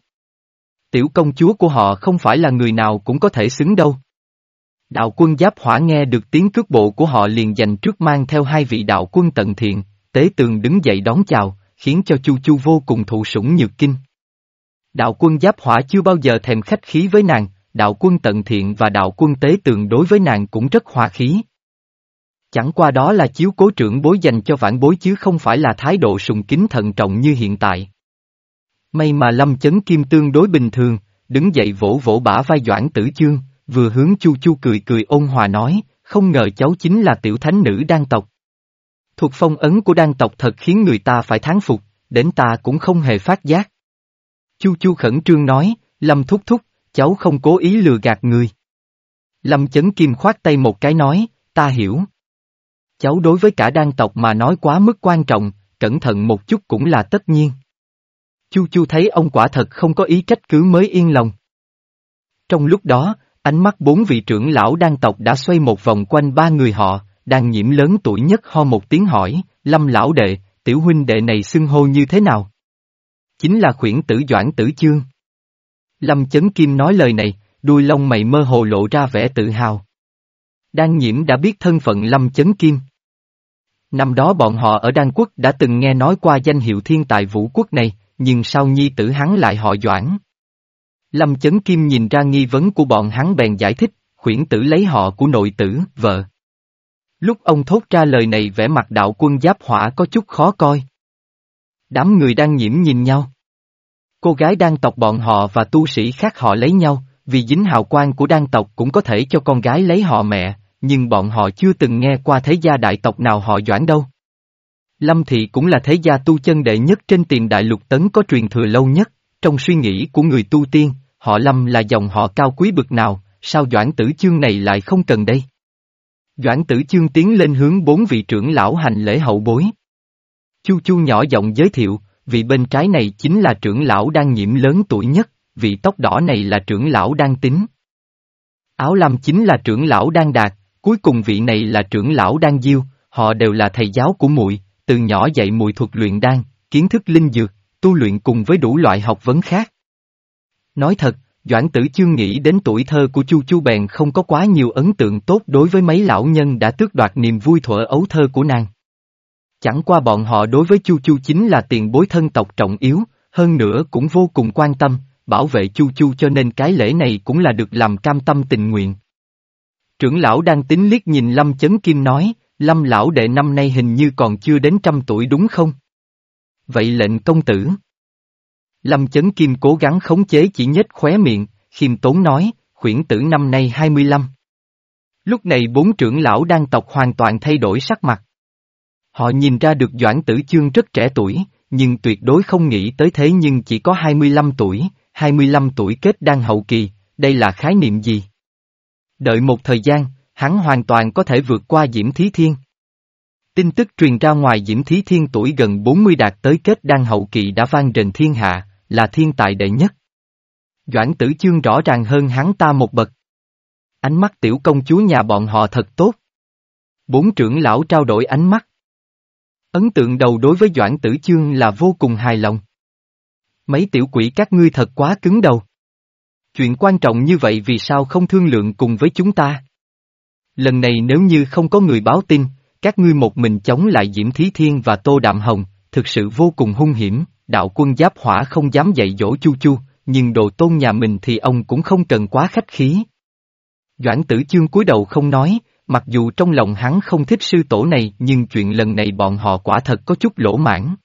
Tiểu công chúa của họ không phải là người nào cũng có thể xứng đâu. Đạo quân giáp hỏa nghe được tiếng cước bộ của họ liền dành trước mang theo hai vị đạo quân tận thiện, tế tường đứng dậy đón chào, khiến cho Chu Chu vô cùng thụ sủng nhược kinh. Đạo quân giáp hỏa chưa bao giờ thèm khách khí với nàng, đạo quân tận thiện và đạo quân tế tường đối với nàng cũng rất hòa khí. Chẳng qua đó là chiếu cố trưởng bối dành cho vãn bối chứ không phải là thái độ sùng kính thận trọng như hiện tại. May mà lâm chấn kim tương đối bình thường, đứng dậy vỗ vỗ bả vai doãn tử chương, vừa hướng chu chu cười cười ôn hòa nói, không ngờ cháu chính là tiểu thánh nữ đan tộc. Thuộc phong ấn của đan tộc thật khiến người ta phải thán phục, đến ta cũng không hề phát giác. Chu chu khẩn trương nói, lâm thúc thúc, cháu không cố ý lừa gạt người. Lâm chấn kim khoát tay một cái nói, ta hiểu. Cháu đối với cả đan tộc mà nói quá mức quan trọng, cẩn thận một chút cũng là tất nhiên. Chu Chu thấy ông quả thật không có ý trách cứ mới yên lòng. Trong lúc đó, ánh mắt bốn vị trưởng lão đan tộc đã xoay một vòng quanh ba người họ, đang nhiễm lớn tuổi nhất ho một tiếng hỏi, lâm lão đệ, tiểu huynh đệ này xưng hô như thế nào? Chính là khuyển tử doãn tử chương. Lâm chấn kim nói lời này, đuôi lông mày mơ hồ lộ ra vẻ tự hào. Đan nhiễm đã biết thân phận lâm chấn kim. Năm đó bọn họ ở Đan Quốc đã từng nghe nói qua danh hiệu thiên tài vũ quốc này, nhưng sao nhi tử hắn lại họ Doãn? Lâm Chấn Kim nhìn ra nghi vấn của bọn hắn bèn giải thích, khuyển tử lấy họ của nội tử, vợ. Lúc ông thốt ra lời này vẻ mặt đạo quân giáp hỏa có chút khó coi. Đám người đang nhiễm nhìn nhau. Cô gái đang tộc bọn họ và tu sĩ khác họ lấy nhau, vì dính hào quang của đan tộc cũng có thể cho con gái lấy họ mẹ, nhưng bọn họ chưa từng nghe qua thế gia đại tộc nào họ doãn đâu. Lâm Thị cũng là thế gia tu chân đệ nhất trên tiền đại lục tấn có truyền thừa lâu nhất, trong suy nghĩ của người tu tiên, họ Lâm là dòng họ cao quý bực nào, sao Doãn Tử Chương này lại không cần đây? Doãn Tử Chương tiến lên hướng bốn vị trưởng lão hành lễ hậu bối. Chu Chu nhỏ giọng giới thiệu, vị bên trái này chính là trưởng lão đang nhiễm lớn tuổi nhất, vị tóc đỏ này là trưởng lão đang tính. Áo lam chính là trưởng lão đang đạt, cuối cùng vị này là trưởng lão đang diêu, họ đều là thầy giáo của muội, từ nhỏ dạy muội thuật luyện đan, kiến thức linh dược, tu luyện cùng với đủ loại học vấn khác. Nói thật, Doãn tử chương nghĩ đến tuổi thơ của Chu Chu bèn không có quá nhiều ấn tượng tốt đối với mấy lão nhân đã tước đoạt niềm vui thuở ấu thơ của nàng. Chẳng qua bọn họ đối với Chu Chu chính là tiền bối thân tộc trọng yếu, hơn nữa cũng vô cùng quan tâm, bảo vệ Chu Chu cho nên cái lễ này cũng là được làm cam tâm tình nguyện. Trưởng lão đang tính liếc nhìn Lâm Chấn Kim nói, Lâm lão đệ năm nay hình như còn chưa đến trăm tuổi đúng không? Vậy lệnh công tử. Lâm Chấn Kim cố gắng khống chế chỉ nhếch khóe miệng, khiêm tốn nói, khuyển tử năm nay 25. Lúc này bốn trưởng lão đang tộc hoàn toàn thay đổi sắc mặt. Họ nhìn ra được Doãn Tử Chương rất trẻ tuổi, nhưng tuyệt đối không nghĩ tới thế nhưng chỉ có 25 tuổi, 25 tuổi kết đang hậu kỳ, đây là khái niệm gì? Đợi một thời gian, hắn hoàn toàn có thể vượt qua Diễm Thí Thiên. Tin tức truyền ra ngoài Diễm Thí Thiên tuổi gần 40 đạt tới kết đang hậu kỳ đã vang rền thiên hạ, là thiên tài đệ nhất. Doãn tử chương rõ ràng hơn hắn ta một bậc. Ánh mắt tiểu công chúa nhà bọn họ thật tốt. Bốn trưởng lão trao đổi ánh mắt. Ấn tượng đầu đối với Doãn tử chương là vô cùng hài lòng. Mấy tiểu quỷ các ngươi thật quá cứng đầu. Chuyện quan trọng như vậy vì sao không thương lượng cùng với chúng ta? Lần này nếu như không có người báo tin, các ngươi một mình chống lại Diễm Thí Thiên và Tô Đạm Hồng, thực sự vô cùng hung hiểm, đạo quân giáp hỏa không dám dạy dỗ Chu Chu, nhưng đồ tôn nhà mình thì ông cũng không cần quá khách khí. Doãn tử chương cúi đầu không nói, mặc dù trong lòng hắn không thích sư tổ này nhưng chuyện lần này bọn họ quả thật có chút lỗ mãn.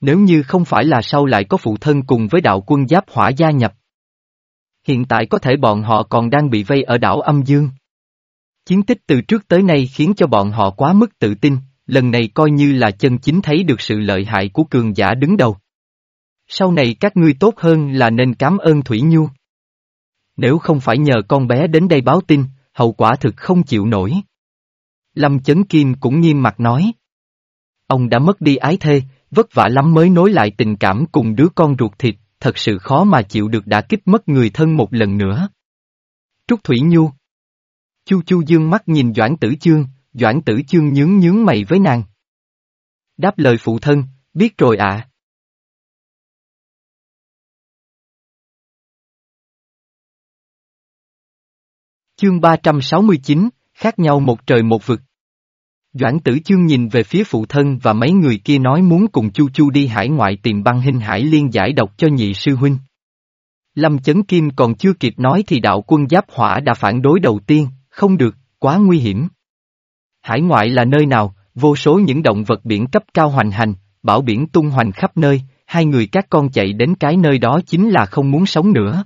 Nếu như không phải là sau lại có phụ thân cùng với đạo quân giáp hỏa gia nhập. Hiện tại có thể bọn họ còn đang bị vây ở đảo âm dương. Chiến tích từ trước tới nay khiến cho bọn họ quá mức tự tin, lần này coi như là chân chính thấy được sự lợi hại của cường giả đứng đầu. Sau này các ngươi tốt hơn là nên cảm ơn Thủy Nhu. Nếu không phải nhờ con bé đến đây báo tin, hậu quả thực không chịu nổi. Lâm Chấn Kim cũng nghiêm mặt nói. Ông đã mất đi ái thê, vất vả lắm mới nối lại tình cảm cùng đứa con ruột thịt, thật sự khó mà chịu được đã kích mất người thân một lần nữa. Trúc Thủy Nhu Chu Chu dương mắt nhìn Doãn Tử Chương, Doãn Tử Chương nhướng nhướng mày với nàng. Đáp lời phụ thân, biết rồi ạ. À. Chương 369, khác nhau một trời một vực. Doãn tử chương nhìn về phía phụ thân và mấy người kia nói muốn cùng Chu Chu đi hải ngoại tìm băng hình hải liên giải độc cho nhị sư huynh. Lâm Chấn Kim còn chưa kịp nói thì đạo quân giáp hỏa đã phản đối đầu tiên, không được, quá nguy hiểm. Hải ngoại là nơi nào, vô số những động vật biển cấp cao hoành hành, bảo biển tung hoành khắp nơi, hai người các con chạy đến cái nơi đó chính là không muốn sống nữa.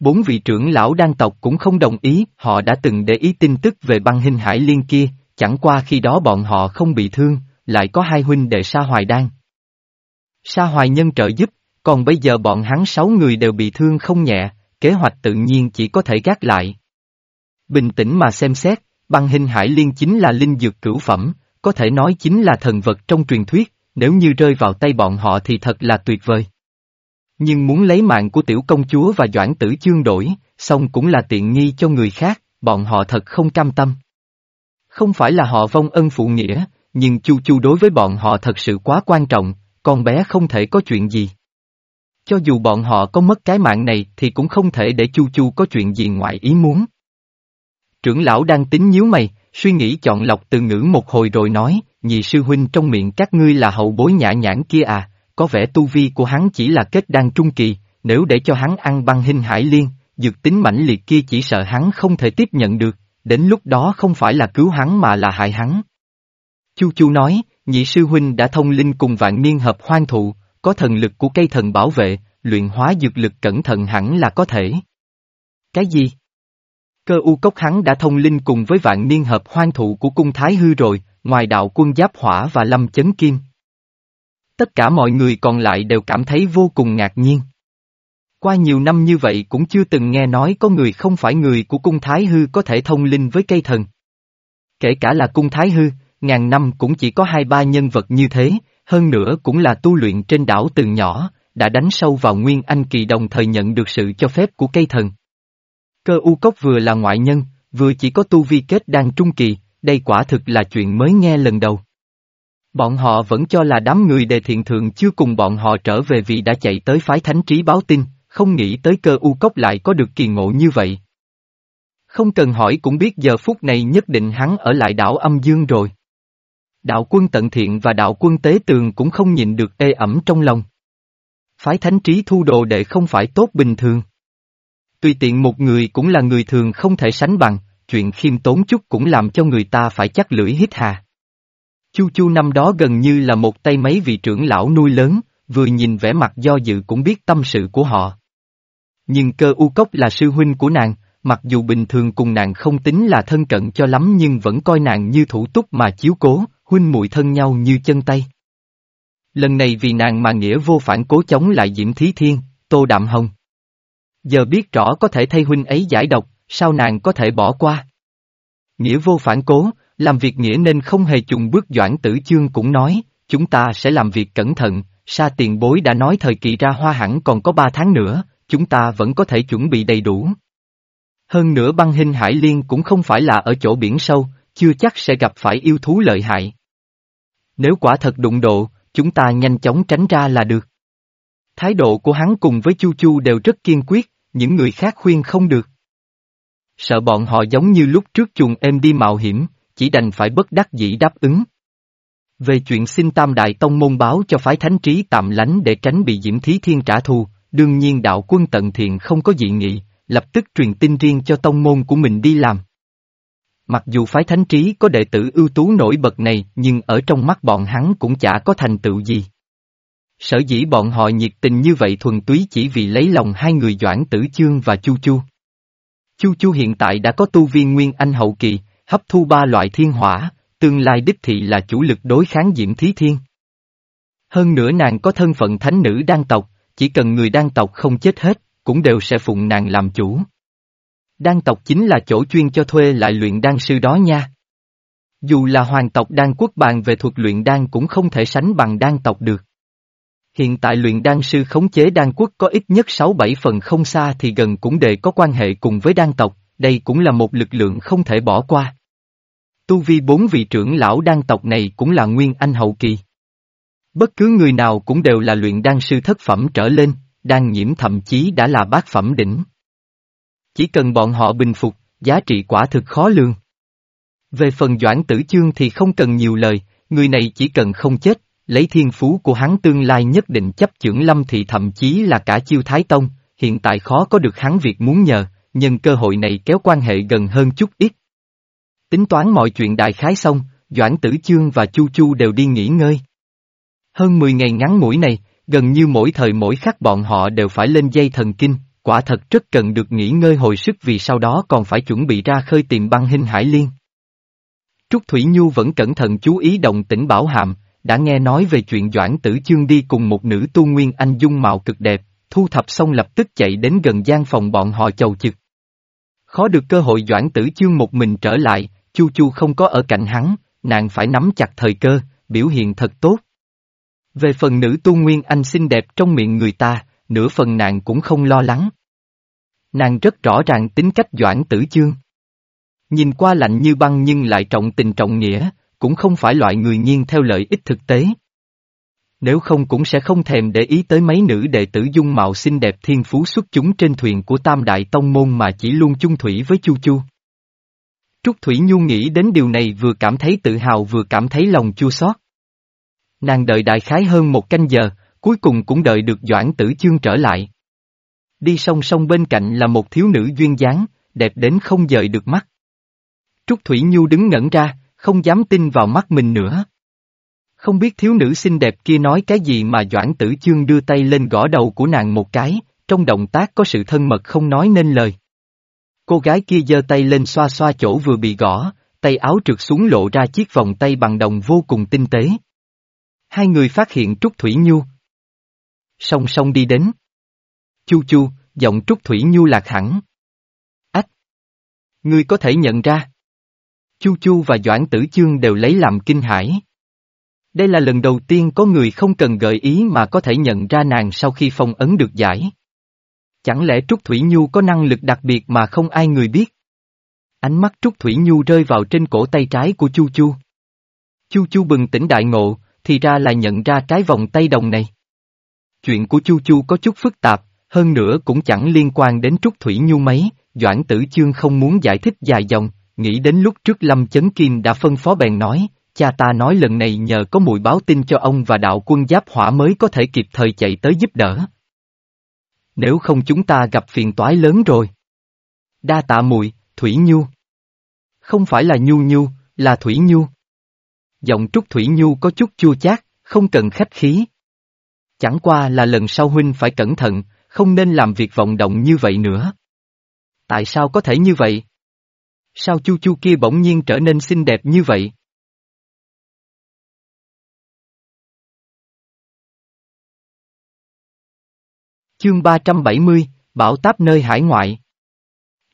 Bốn vị trưởng lão đan tộc cũng không đồng ý, họ đã từng để ý tin tức về băng hình hải liên kia, chẳng qua khi đó bọn họ không bị thương, lại có hai huynh đệ Sa Hoài Đan. Sa Hoài Nhân trợ giúp, còn bây giờ bọn hắn sáu người đều bị thương không nhẹ, kế hoạch tự nhiên chỉ có thể gác lại. Bình tĩnh mà xem xét, băng hình hải liên chính là linh dược cửu phẩm, có thể nói chính là thần vật trong truyền thuyết, nếu như rơi vào tay bọn họ thì thật là tuyệt vời. Nhưng muốn lấy mạng của tiểu công chúa và doãn tử chương đổi, xong cũng là tiện nghi cho người khác, bọn họ thật không cam tâm. Không phải là họ vong ân phụ nghĩa, nhưng Chu Chu đối với bọn họ thật sự quá quan trọng, con bé không thể có chuyện gì. Cho dù bọn họ có mất cái mạng này thì cũng không thể để Chu Chu có chuyện gì ngoại ý muốn. Trưởng lão đang tính nhíu mày, suy nghĩ chọn lọc từ ngữ một hồi rồi nói, nhị sư huynh trong miệng các ngươi là hậu bối nhã nhãn kia à, có vẻ tu vi của hắn chỉ là kết đan trung kỳ, nếu để cho hắn ăn băng hình hải liên, dược tính mãnh liệt kia chỉ sợ hắn không thể tiếp nhận được, đến lúc đó không phải là cứu hắn mà là hại hắn. Chu Chu nói, nhị sư huynh đã thông linh cùng vạn niên hợp hoang thụ, có thần lực của cây thần bảo vệ, luyện hóa dược lực cẩn thận hẳn là có thể. Cái gì? Cơ u cốc hắn đã thông linh cùng với vạn niên hợp hoang thụ của cung Thái Hư rồi, ngoài đạo quân giáp hỏa và lâm chấn kim. Tất cả mọi người còn lại đều cảm thấy vô cùng ngạc nhiên. Qua nhiều năm như vậy cũng chưa từng nghe nói có người không phải người của cung Thái Hư có thể thông linh với cây thần. Kể cả là cung Thái Hư, ngàn năm cũng chỉ có hai ba nhân vật như thế, hơn nữa cũng là tu luyện trên đảo từ nhỏ, đã đánh sâu vào Nguyên Anh kỳ đồng thời nhận được sự cho phép của cây thần. Cơ u cốc vừa là ngoại nhân, vừa chỉ có tu vi kết đang trung kỳ, đây quả thực là chuyện mới nghe lần đầu. Bọn họ vẫn cho là đám người đề thiện thượng chưa cùng bọn họ trở về vì đã chạy tới phái thánh trí báo tin, không nghĩ tới cơ u cốc lại có được kỳ ngộ như vậy. Không cần hỏi cũng biết giờ phút này nhất định hắn ở lại đảo âm dương rồi. Đạo quân tận thiện và đạo quân tế tường cũng không nhịn được ê ẩm trong lòng. Phái thánh trí thu đồ đệ không phải tốt bình thường. Tùy tiện một người cũng là người thường không thể sánh bằng, chuyện khiêm tốn chút cũng làm cho người ta phải chắc lưỡi hít hà. Chu Chu năm đó gần như là một tay mấy vị trưởng lão nuôi lớn, vừa nhìn vẻ mặt do dự cũng biết tâm sự của họ. Nhưng cơ u cốc là sư huynh của nàng, mặc dù bình thường cùng nàng không tính là thân cận cho lắm nhưng vẫn coi nàng như thủ túc mà chiếu cố, huynh muội thân nhau như chân tay. Lần này vì nàng mà nghĩa vô phản cố chống lại Diễm Thí Thiên, Tô Đạm Hồng. Giờ biết rõ có thể thay huynh ấy giải độc, sao nàng có thể bỏ qua? Nghĩa vô phản cố, làm việc nghĩa nên không hề chùng bước Doãn Tử Chương cũng nói, chúng ta sẽ làm việc cẩn thận, sa tiền bối đã nói thời kỳ ra hoa hẳn còn có ba tháng nữa, chúng ta vẫn có thể chuẩn bị đầy đủ. Hơn nữa băng hình hải liên cũng không phải là ở chỗ biển sâu, chưa chắc sẽ gặp phải yêu thú lợi hại. Nếu quả thật đụng độ, chúng ta nhanh chóng tránh ra là được. Thái độ của hắn cùng với Chu Chu đều rất kiên quyết, những người khác khuyên không được. Sợ bọn họ giống như lúc trước chuồng em đi mạo hiểm, chỉ đành phải bất đắc dĩ đáp ứng. Về chuyện xin Tam Đại Tông môn báo cho phái thánh trí tạm lánh để tránh bị Diễm Thí Thiên trả thù, đương nhiên đạo quân tận thiện không có dị nghị, lập tức truyền tin riêng cho tông môn của mình đi làm. Mặc dù phái thánh trí có đệ tử ưu tú nổi bật này nhưng ở trong mắt bọn hắn cũng chả có thành tựu gì. Sở dĩ bọn họ nhiệt tình như vậy thuần túy chỉ vì lấy lòng hai người Doãn Tử Chương và Chu Chu. Chu Chu hiện tại đã có tu viên Nguyên Anh hậu kỳ, hấp thu ba loại thiên hỏa, tương lai đích thị là chủ lực đối kháng Diễm Thí Thiên. Hơn nữa nàng có thân phận thánh nữ đan tộc, chỉ cần người đan tộc không chết hết, cũng đều sẽ phụng nàng làm chủ. Đan tộc chính là chỗ chuyên cho thuê lại luyện đan sư đó nha. Dù là hoàng tộc đan quốc bàn về thuật luyện đan cũng không thể sánh bằng đan tộc được. Hiện tại luyện đan sư khống chế đan quốc có ít nhất 6-7 phần không xa thì gần cũng đều có quan hệ cùng với đan tộc, đây cũng là một lực lượng không thể bỏ qua. Tu vi bốn vị trưởng lão đan tộc này cũng là nguyên anh hậu kỳ. Bất cứ người nào cũng đều là luyện đan sư thất phẩm trở lên, đan nhiễm thậm chí đã là bát phẩm đỉnh. Chỉ cần bọn họ bình phục, giá trị quả thực khó lường. Về phần Doãn Tử Chương thì không cần nhiều lời, người này chỉ cần không chết, lấy thiên phú của hắn tương lai nhất định chấp chưởng lâm thị thậm chí là cả chiêu Thái Tông, hiện tại khó có được hắn việc muốn nhờ, nhưng cơ hội này kéo quan hệ gần hơn chút ít. Tính toán mọi chuyện đại khái xong, Doãn Tử Chương và Chu Chu đều đi nghỉ ngơi. Hơn 10 ngày ngắn ngủi này, gần như mỗi thời mỗi khắc bọn họ đều phải lên dây thần kinh, quả thật rất cần được nghỉ ngơi hồi sức vì sau đó còn phải chuẩn bị ra khơi tìm băng hình hải liên. Trúc Thủy Nhu vẫn cẩn thận chú ý động tĩnh bảo hàm, đã nghe nói về chuyện Doãn Tử Chương đi cùng một nữ tu nguyên anh dung mạo cực đẹp, thu thập xong lập tức chạy đến gần gian phòng bọn họ chầu chực. Khó được cơ hội Doãn Tử Chương một mình trở lại, Chu Chu không có ở cạnh hắn, nàng phải nắm chặt thời cơ, biểu hiện thật tốt. Về phần nữ tu nguyên anh xinh đẹp trong miệng người ta, nửa phần nàng cũng không lo lắng. Nàng rất rõ ràng tính cách Doãn Tử Chương. Nhìn qua lạnh như băng nhưng lại trọng tình trọng nghĩa, cũng không phải loại người nghiêng theo lợi ích thực tế. Nếu không cũng sẽ không thèm để ý tới mấy nữ đệ tử dung mạo xinh đẹp thiên phú xuất chúng trên thuyền của Tam Đại Tông Môn mà chỉ luôn chung thủy với Chu Chu. Trúc Thủy Nhu nghĩ đến điều này vừa cảm thấy tự hào vừa cảm thấy lòng chua xót. Nàng đợi đại khái hơn một canh giờ, cuối cùng cũng đợi được Doãn Tử Chương trở lại. Đi song song bên cạnh là một thiếu nữ duyên dáng, đẹp đến không dời được mắt. Trúc Thủy Nhu đứng ngẩn ra, không dám tin vào mắt mình nữa. Không biết thiếu nữ xinh đẹp kia nói cái gì mà Doãn Tử Chương đưa tay lên gõ đầu của nàng một cái, trong động tác có sự thân mật không nói nên lời. Cô gái kia giơ tay lên xoa xoa chỗ vừa bị gõ, tay áo trượt xuống lộ ra chiếc vòng tay bằng đồng vô cùng tinh tế. Hai người phát hiện Trúc Thủy Nhu. Song song đi đến. Chu chu, giọng Trúc Thủy Nhu lạc hẳn. Ách! Ngươi có thể nhận ra. Chu Chu và Doãn Tử Chương đều lấy làm kinh hãi. Đây là lần đầu tiên có người không cần gợi ý mà có thể nhận ra nàng sau khi phong ấn được giải. Chẳng lẽ Trúc Thủy Nhu có năng lực đặc biệt mà không ai người biết? Ánh mắt Trúc Thủy Nhu rơi vào trên cổ tay trái của Chu Chu. Chu Chu bừng tỉnh đại ngộ, thì ra là nhận ra cái vòng tay đồng này. Chuyện của Chu Chu có chút phức tạp, hơn nữa cũng chẳng liên quan đến Trúc Thủy Nhu mấy, Doãn Tử Chương không muốn giải thích dài dòng, nghĩ đến lúc trước Lâm Chấn Kim đã phân phó bèn nói, cha ta nói lần này nhờ có mùi báo tin cho ông và đạo quân giáp hỏa mới có thể kịp thời chạy tới giúp đỡ. Nếu không chúng ta gặp phiền toái lớn rồi. Đa tạ mùi, Thủy Nhu. Không phải là Nhu Nhu, là Thủy Nhu. Giọng Trúc Thủy Nhu có chút chua chát, không cần khách khí. Chẳng qua là lần sau huynh phải cẩn thận, không nên làm việc vọng động như vậy nữa. Tại sao có thể như vậy? Sao chu chu kia bỗng nhiên trở nên xinh đẹp như vậy? Chương 370, Bảo Táp nơi hải ngoại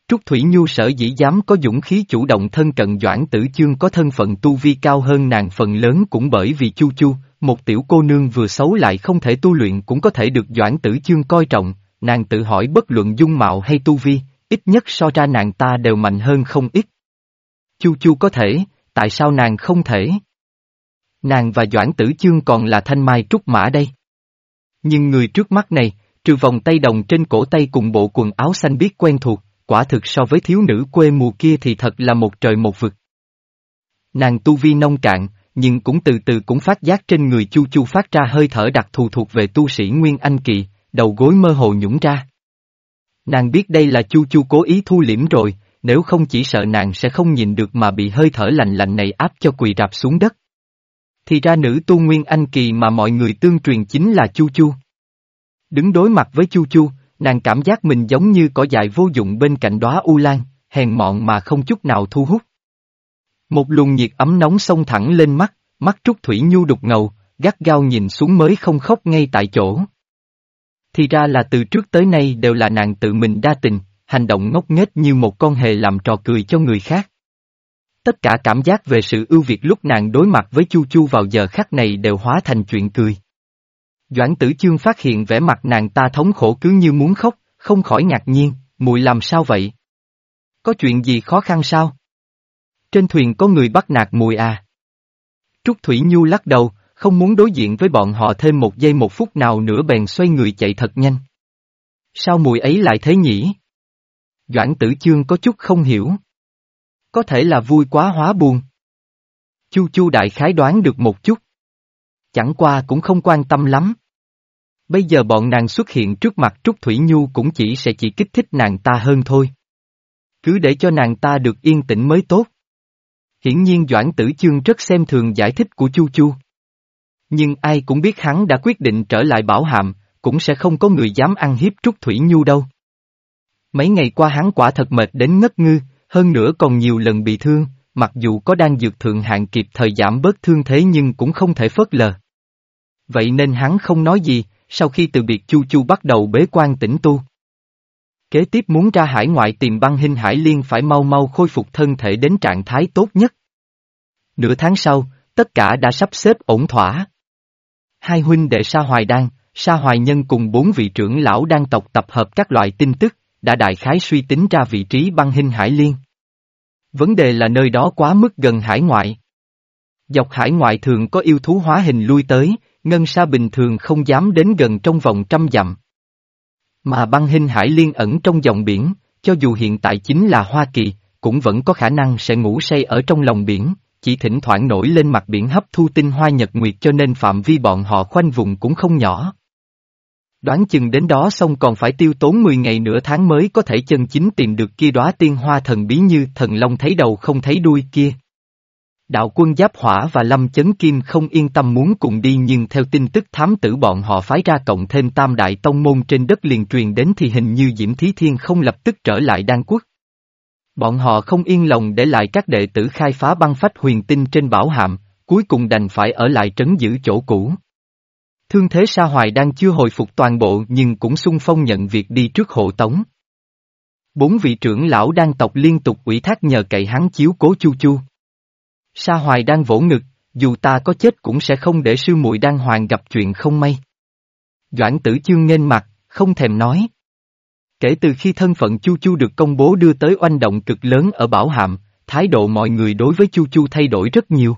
Trúc Thủy Nhu sở dĩ dám có dũng khí chủ động thân cận Doãn Tử Chương có thân phận tu vi cao hơn nàng phần lớn cũng bởi vì Chu Chu, một tiểu cô nương vừa xấu lại không thể tu luyện cũng có thể được Doãn Tử Chương coi trọng, nàng tự hỏi bất luận dung mạo hay tu vi, ít nhất so ra nàng ta đều mạnh hơn không ít. Chu Chu có thể, tại sao nàng không thể? Nàng và Doãn Tử Chương còn là thanh mai trúc mã đây. Nhưng người trước mắt này, trừ vòng tay đồng trên cổ tay cùng bộ quần áo xanh biết quen thuộc, quả thực so với thiếu nữ quê mùa kia thì thật là một trời một vực. Nàng tu vi nông cạn, nhưng cũng từ từ cũng phát giác trên người Chu Chu phát ra hơi thở đặc thù thuộc về tu sĩ Nguyên Anh Kỳ, đầu gối mơ hồ nhũng ra. Nàng biết đây là Chu Chu cố ý thu liễm rồi, nếu không chỉ sợ nàng sẽ không nhìn được mà bị hơi thở lạnh lạnh này áp cho quỳ rạp xuống đất. Thì ra nữ tu Nguyên Anh Kỳ mà mọi người tương truyền chính là Chu Chu. Đứng đối mặt với Chu Chu, nàng cảm giác mình giống như cỏ dại vô dụng bên cạnh đóa u lan, hèn mọn mà không chút nào thu hút. Một luồng nhiệt ấm nóng xông thẳng lên mắt, mắt Trúc Thủy Nhu đục ngầu, gắt gao nhìn xuống mới không khóc ngay tại chỗ. Thì ra là từ trước tới nay đều là nàng tự mình đa tình, hành động ngốc nghếch như một con hề làm trò cười cho người khác. Tất cả cảm giác về sự ưu việt lúc nàng đối mặt với Chu Chu vào giờ khắc này đều hóa thành chuyện cười. Doãn tử chương phát hiện vẻ mặt nàng ta thống khổ cứ như muốn khóc, không khỏi ngạc nhiên, mùi làm sao vậy? Có chuyện gì khó khăn sao? Trên thuyền có người bắt nạt mùi à? Trúc Thủy Nhu lắc đầu, không muốn đối diện với bọn họ thêm một giây một phút nào nữa bèn xoay người chạy thật nhanh. Sao mùi ấy lại thế nhỉ? Doãn tử chương có chút không hiểu. Có thể là vui quá hóa buồn. Chu chu đại khái đoán được một chút. Chẳng qua cũng không quan tâm lắm. Bây giờ bọn nàng xuất hiện trước mặt Trúc Thủy Nhu cũng chỉ sẽ chỉ kích thích nàng ta hơn thôi. Cứ để cho nàng ta được yên tĩnh mới tốt. Hiển nhiên Doãn Tử Chương rất xem thường giải thích của Chu Chu. Nhưng ai cũng biết hắn đã quyết định trở lại bảo hàm, cũng sẽ không có người dám ăn hiếp Trúc Thủy Nhu đâu. Mấy ngày qua hắn quả thật mệt đến ngất ngư, hơn nữa còn nhiều lần bị thương, mặc dù có đang dược thượng hạn kịp thời giảm bớt thương thế nhưng cũng không thể phớt lờ. Vậy nên hắn không nói gì, sau khi từ biệt Chu Chu bắt đầu bế quan tĩnh tu. Kế tiếp muốn ra hải ngoại tìm băng hình hải liên phải mau mau khôi phục thân thể đến trạng thái tốt nhất. Nửa tháng sau, tất cả đã sắp xếp ổn thỏa. Hai huynh đệ Sa Hoài Đan, Sa Hoài Nhân cùng bốn vị trưởng lão đang tộc tập hợp các loại tin tức, đã đại khái suy tính ra vị trí băng hình hải liên. Vấn đề là nơi đó quá mức gần hải ngoại. Dọc hải ngoại thường có yêu thú hóa hình lui tới, ngân sa bình thường không dám đến gần trong vòng trăm dặm. Mà băng hình hải liên ẩn trong dòng biển, cho dù hiện tại chính là Hoa Kỳ, cũng vẫn có khả năng sẽ ngủ say ở trong lòng biển, chỉ thỉnh thoảng nổi lên mặt biển hấp thu tinh hoa nhật nguyệt cho nên phạm vi bọn họ khoanh vùng cũng không nhỏ. Đoán chừng đến đó xong còn phải tiêu tốn 10 ngày nửa tháng mới có thể chân chính tìm được kia đóa tiên hoa thần bí như thần long thấy đầu không thấy đuôi kia. Đạo quân Giáp Hỏa và Lâm Chấn Kim không yên tâm muốn cùng đi nhưng theo tin tức thám tử bọn họ phái ra cộng thêm tam đại tông môn trên đất liền truyền đến thì hình như Diễm Thí Thiên không lập tức trở lại đan quốc. Bọn họ không yên lòng để lại các đệ tử khai phá băng phách huyền tinh trên bảo hạm, cuối cùng đành phải ở lại trấn giữ chỗ cũ. Thương thế Sa Hoài đang chưa hồi phục toàn bộ nhưng cũng sung phong nhận việc đi trước hộ tống. Bốn vị trưởng lão đang tộc liên tục ủy thác nhờ cậy hắn chiếu cố chu chu. Sa Hoài đang vỗ ngực, dù ta có chết cũng sẽ không để sư muội đang hoàng gặp chuyện không may. Doãn tử chương nghênh mặt, không thèm nói. Kể từ khi thân phận Chu Chu được công bố đưa tới oanh động cực lớn ở Bảo Hạm, thái độ mọi người đối với Chu Chu thay đổi rất nhiều.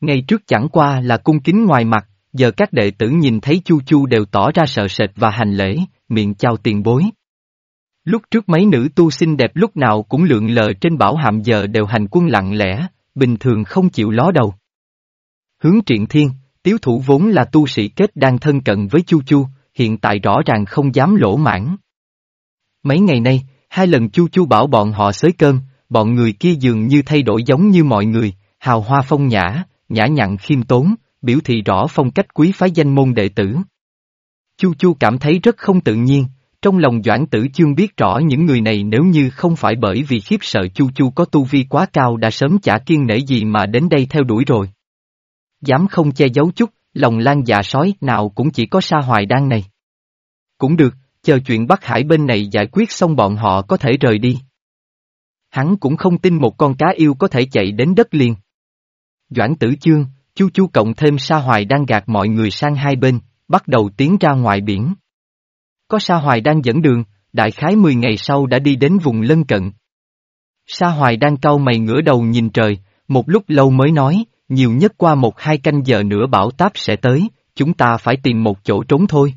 Ngày trước chẳng qua là cung kính ngoài mặt, giờ các đệ tử nhìn thấy Chu Chu đều tỏ ra sợ sệt và hành lễ, miệng chào tiền bối. Lúc trước mấy nữ tu xinh đẹp lúc nào cũng lượn lờ trên bảo hàm giờ đều hành quân lặng lẽ, bình thường không chịu ló đầu. Hướng triện thiên, tiếu thủ vốn là tu sĩ kết đang thân cận với Chu Chu, hiện tại rõ ràng không dám lỗ mãn. Mấy ngày nay, hai lần Chu Chu bảo bọn họ xới cơm, bọn người kia dường như thay đổi giống như mọi người, hào hoa phong nhã, nhã nhặn khiêm tốn, biểu thị rõ phong cách quý phái danh môn đệ tử. Chu Chu cảm thấy rất không tự nhiên, trong lòng Doãn Tử Chương biết rõ những người này nếu như không phải bởi vì khiếp sợ Chu Chu có tu vi quá cao đã sớm chả kiên nể gì mà đến đây theo đuổi rồi. Dám không che giấu chút, lòng lan dạ sói nào cũng chỉ có sa hoài đan này. Cũng được, chờ chuyện Bắc Hải bên này giải quyết xong bọn họ có thể rời đi. Hắn cũng không tin một con cá yêu có thể chạy đến đất liền. Doãn Tử Chương, Chu Chu cộng thêm Sa Hoài đang gạt mọi người sang hai bên, bắt đầu tiến ra ngoài biển. Có Sa Hoài đang dẫn đường, đại khái 10 ngày sau đã đi đến vùng lân cận. Sa Hoài đang cau mày ngửa đầu nhìn trời, một lúc lâu mới nói, nhiều nhất qua một hai canh giờ nữa bão táp sẽ tới, chúng ta phải tìm một chỗ trốn thôi.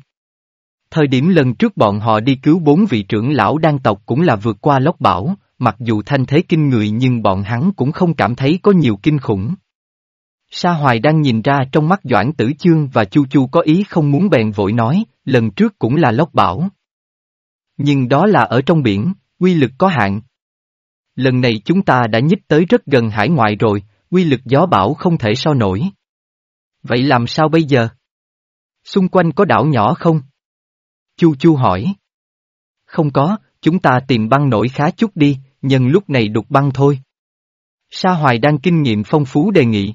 Thời điểm lần trước bọn họ đi cứu bốn vị trưởng lão đan tộc cũng là vượt qua lốc bão, mặc dù thanh thế kinh người nhưng bọn hắn cũng không cảm thấy có nhiều kinh khủng. Sa Hoài đang nhìn ra trong mắt Doãn Tử Chương và Chu Chu có ý không muốn bèn vội nói, lần trước cũng là lốc bão. Nhưng đó là ở trong biển, quy lực có hạn. Lần này chúng ta đã nhích tới rất gần hải ngoại rồi, quy lực gió bão không thể so nổi. Vậy làm sao bây giờ? Xung quanh có đảo nhỏ không? Chu Chu hỏi. Không có, chúng ta tìm băng nổi khá chút đi, nhân lúc này đục băng thôi. Sa Hoài đang kinh nghiệm phong phú đề nghị.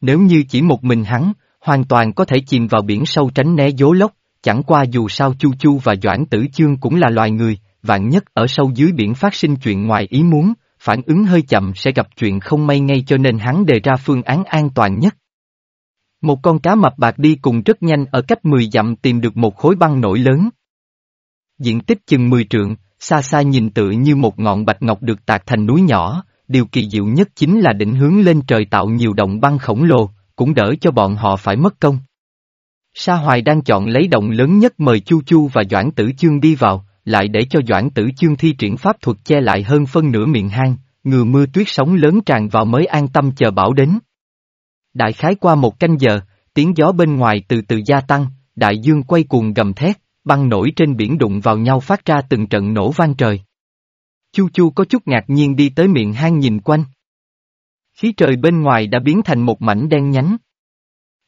Nếu như chỉ một mình hắn, hoàn toàn có thể chìm vào biển sâu tránh né dố lốc, chẳng qua dù sao Chu Chu và Doãn Tử Chương cũng là loài người, vạn nhất ở sâu dưới biển phát sinh chuyện ngoài ý muốn, phản ứng hơi chậm sẽ gặp chuyện không may ngay cho nên hắn đề ra phương án an toàn nhất. Một con cá mập bạc đi cùng rất nhanh ở cách 10 dặm tìm được một khối băng nổi lớn. Diện tích chừng 10 trượng, xa xa nhìn tự như một ngọn bạch ngọc được tạc thành núi nhỏ, điều kỳ diệu nhất chính là định hướng lên trời tạo nhiều động băng khổng lồ, cũng đỡ cho bọn họ phải mất công. Sa Hoài đang chọn lấy động lớn nhất mời Chu Chu và Doãn Tử Chương đi vào, lại để cho Doãn Tử Chương thi triển pháp thuật che lại hơn phân nửa miệng hang, ngừa mưa tuyết sóng lớn tràn vào mới an tâm chờ bão đến. Đại khái qua một canh giờ, tiếng gió bên ngoài từ từ gia tăng, đại dương quay cuồng gầm thét, băng nổi trên biển đụng vào nhau phát ra từng trận nổ vang trời. Chu Chu có chút ngạc nhiên đi tới miệng hang nhìn quanh. Khí trời bên ngoài đã biến thành một mảnh đen nhánh.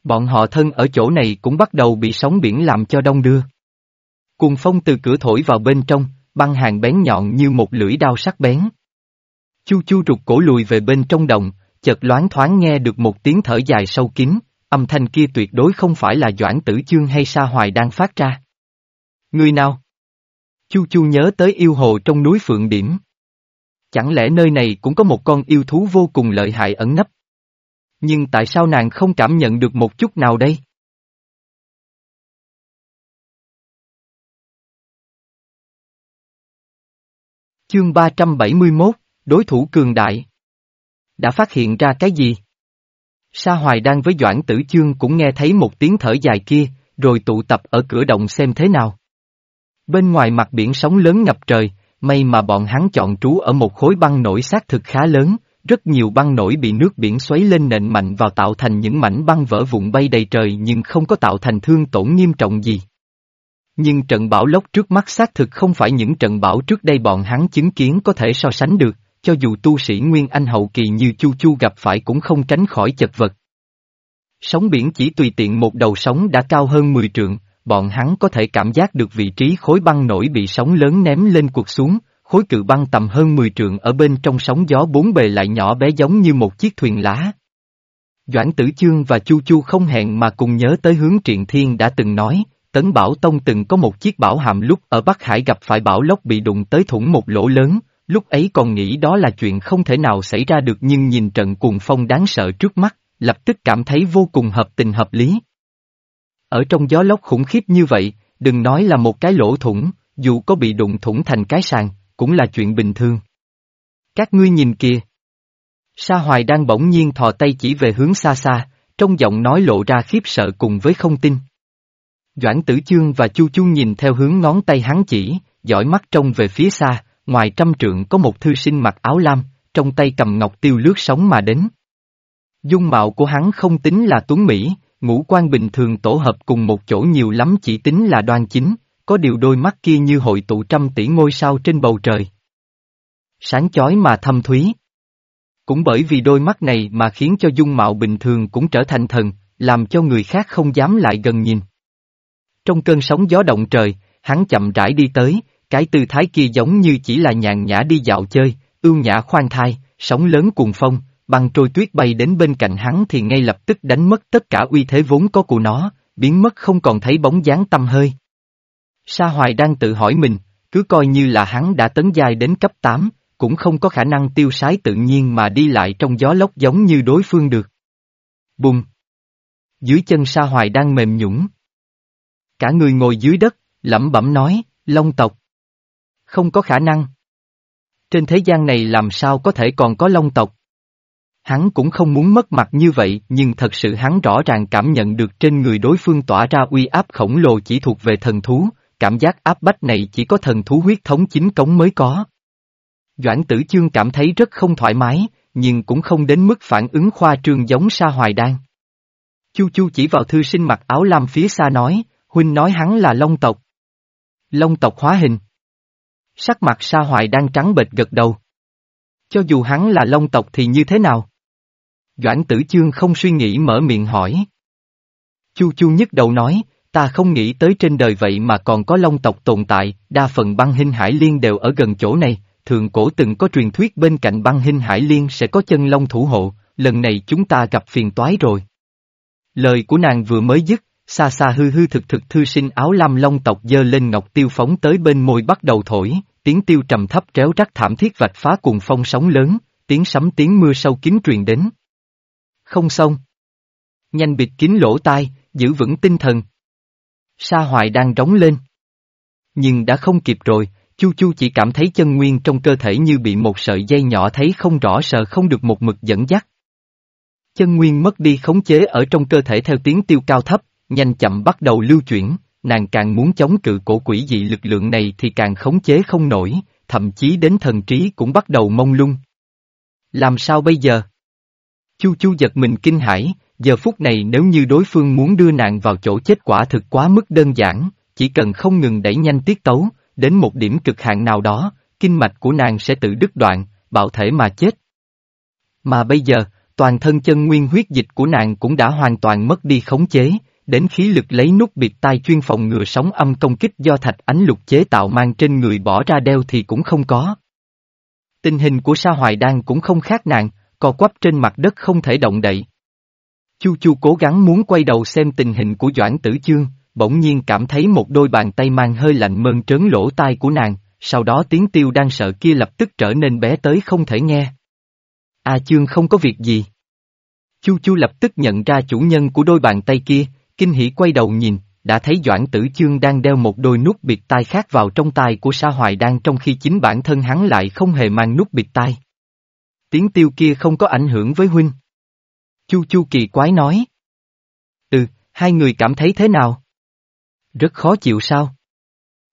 Bọn họ thân ở chỗ này cũng bắt đầu bị sóng biển làm cho đông đưa. Cùng phong từ cửa thổi vào bên trong, băng hàng bén nhọn như một lưỡi đao sắc bén. Chu chu rụt cổ lùi về bên trong đồng, chợt loáng thoáng nghe được một tiếng thở dài sâu kín, âm thanh kia tuyệt đối không phải là Doãn Tử Chương hay Sa Hoài đang phát ra. Người nào? Chu chu nhớ tới yêu hồ trong núi Phượng Điểm. Chẳng lẽ nơi này cũng có một con yêu thú vô cùng lợi hại ẩn nấp? Nhưng tại sao nàng không cảm nhận được một chút nào đây? Chương 371, Đối thủ cường đại. Đã phát hiện ra cái gì? Sa Hoài đang với Doãn Tử Chương cũng nghe thấy một tiếng thở dài kia, rồi tụ tập ở cửa động xem thế nào. Bên ngoài mặt biển sóng lớn ngập trời, may mà bọn hắn chọn trú ở một khối băng nổi xác thực khá lớn, rất nhiều băng nổi bị nước biển xoáy lên nện mạnh vào tạo thành những mảnh băng vỡ vụn bay đầy trời nhưng không có tạo thành thương tổn nghiêm trọng gì. Nhưng trận bão lốc trước mắt xác thực không phải những trận bão trước đây bọn hắn chứng kiến có thể so sánh được, cho dù tu sĩ Nguyên Anh hậu kỳ như Chu Chu gặp phải cũng không tránh khỏi chật vật. Sóng biển chỉ tùy tiện một đầu sóng đã cao hơn 10 trượng, bọn hắn có thể cảm giác được vị trí khối băng nổi bị sóng lớn ném lên cuộc xuống, khối cự băng tầm hơn 10 trượng ở bên trong sóng gió bốn bề lại nhỏ bé giống như một chiếc thuyền lá. Doãn Tử Chương và Chu Chu không hẹn mà cùng nhớ tới hướng Triện Thiên đã từng nói, Tấn Bảo Tông từng có một chiếc bảo hàm lúc ở Bắc Hải gặp phải bảo lốc bị đụng tới thủng một lỗ lớn, lúc ấy còn nghĩ đó là chuyện không thể nào xảy ra được nhưng nhìn trận cuồng phong đáng sợ trước mắt, lập tức cảm thấy vô cùng hợp tình hợp lý. Ở trong gió lốc khủng khiếp như vậy, đừng nói là một cái lỗ thủng, dù có bị đụng thủng thành cái sàn, cũng là chuyện bình thường. Các ngươi nhìn kìa. Sa Hoài đang bỗng nhiên thò tay chỉ về hướng xa xa, trong giọng nói lộ ra khiếp sợ cùng với không tin. Doãn Tử Chương và Chu Chu nhìn theo hướng ngón tay hắn chỉ, dõi mắt trông về phía xa, ngoài trăm trượng có một thư sinh mặc áo lam, trong tay cầm ngọc tiêu lướt sóng mà đến. Dung mạo của hắn không tính là tuấn Mỹ, ngũ quan bình thường tổ hợp cùng một chỗ nhiều lắm chỉ tính là đoan chính, có điều đôi mắt kia như hội tụ trăm tỷ ngôi sao trên bầu trời. Sáng chói mà thâm thúy. Cũng bởi vì đôi mắt này mà khiến cho dung mạo bình thường cũng trở thành thần, làm cho người khác không dám lại gần nhìn. Trong cơn sóng gió động trời, hắn chậm rãi đi tới, cái tư thái kia giống như chỉ là nhàn nhã đi dạo chơi, ưu nhã khoan thai, sóng lớn cuồng phong, băng trôi tuyết bay đến bên cạnh hắn thì ngay lập tức đánh mất tất cả uy thế vốn có của nó, biến mất không còn thấy bóng dáng tâm hơi. Sa Hoài đang tự hỏi mình, cứ coi như là hắn đã tấn dài đến cấp 8, cũng không có khả năng tiêu sái tự nhiên mà đi lại trong gió lốc giống như đối phương được. Bùng! Dưới chân Sa Hoài đang mềm nhũng. Cả người ngồi dưới đất, lẩm bẩm nói, Long tộc. Không có khả năng. Trên thế gian này làm sao có thể còn có Long tộc? Hắn cũng không muốn mất mặt như vậy nhưng thật sự hắn rõ ràng cảm nhận được trên người đối phương tỏa ra uy áp khổng lồ chỉ thuộc về thần thú, cảm giác áp bách này chỉ có thần thú huyết thống chính cống mới có. Doãn tử chương cảm thấy rất không thoải mái, nhưng cũng không đến mức phản ứng khoa trương giống Sa Hoài Đan. Chu Chu chỉ vào thư sinh mặc áo lam phía xa nói, huynh nói hắn là Long tộc. Long tộc hóa hình. Sắc mặt Sa Hoài đang trắng bệch gật đầu. Cho dù hắn là Long tộc thì như thế nào? Doãn tử chương không suy nghĩ mở miệng hỏi. Chu Chu nhức đầu nói, ta không nghĩ tới trên đời vậy mà còn có long tộc tồn tại, đa phần băng hình hải liên đều ở gần chỗ này, thường cổ từng có truyền thuyết bên cạnh băng hình hải liên sẽ có chân long thủ hộ, lần này chúng ta gặp phiền toái rồi. Lời của nàng vừa mới dứt, xa xa hư hư thực thực thư sinh áo lam long tộc dơ lên ngọc tiêu phóng tới bên môi bắt đầu thổi, tiếng tiêu trầm thấp kéo rắc thảm thiết vạch phá cùng phong sóng lớn, tiếng sấm tiếng mưa sâu kín truyền đến. Không xong. Nhanh bịt kín lỗ tai, giữ vững tinh thần. Sa hoài đang rống lên. Nhưng đã không kịp rồi, Chu Chu chỉ cảm thấy chân nguyên trong cơ thể như bị một sợi dây nhỏ thấy không rõ sợ không được một mực dẫn dắt. Chân nguyên mất đi khống chế ở trong cơ thể theo tiếng tiêu cao thấp, nhanh chậm bắt đầu lưu chuyển, nàng càng muốn chống cự cổ quỷ dị lực lượng này thì càng khống chế không nổi, thậm chí đến thần trí cũng bắt đầu mông lung. Làm sao bây giờ? Chu Chu giật mình kinh hãi, giờ phút này nếu như đối phương muốn đưa nàng vào chỗ chết quả thực quá mức đơn giản, chỉ cần không ngừng đẩy nhanh tiết tấu, đến một điểm cực hạn nào đó, kinh mạch của nàng sẽ tự đứt đoạn, bạo thể mà chết. Mà bây giờ, toàn thân chân nguyên huyết dịch của nàng cũng đã hoàn toàn mất đi khống chế, đến khí lực lấy nút bịt tai chuyên phòng ngừa sóng âm công kích do thạch ánh lục chế tạo mang trên người bỏ ra đeo thì cũng không có. Tình hình của Sa Hoài Đan cũng không khác nàng, co quắp trên mặt đất không thể động đậy. Chu Chu cố gắng muốn quay đầu xem tình hình của Doãn Tử Chương, bỗng nhiên cảm thấy một đôi bàn tay mang hơi lạnh mơn trớn lỗ tai của nàng, sau đó tiếng tiêu đang sợ kia lập tức trở nên bé tới không thể nghe. A Chương không có việc gì. Chu Chu lập tức nhận ra chủ nhân của đôi bàn tay kia, kinh hỉ quay đầu nhìn, đã thấy Doãn Tử Chương đang đeo một đôi nút bịt tai khác vào trong tai của Sa Hoài đang trong khi chính bản thân hắn lại không hề mang nút bịt tai. Tiếng tiêu kia không có ảnh hưởng với huynh. Chu Chu kỳ quái nói. Ừ, hai người cảm thấy thế nào? Rất khó chịu sao?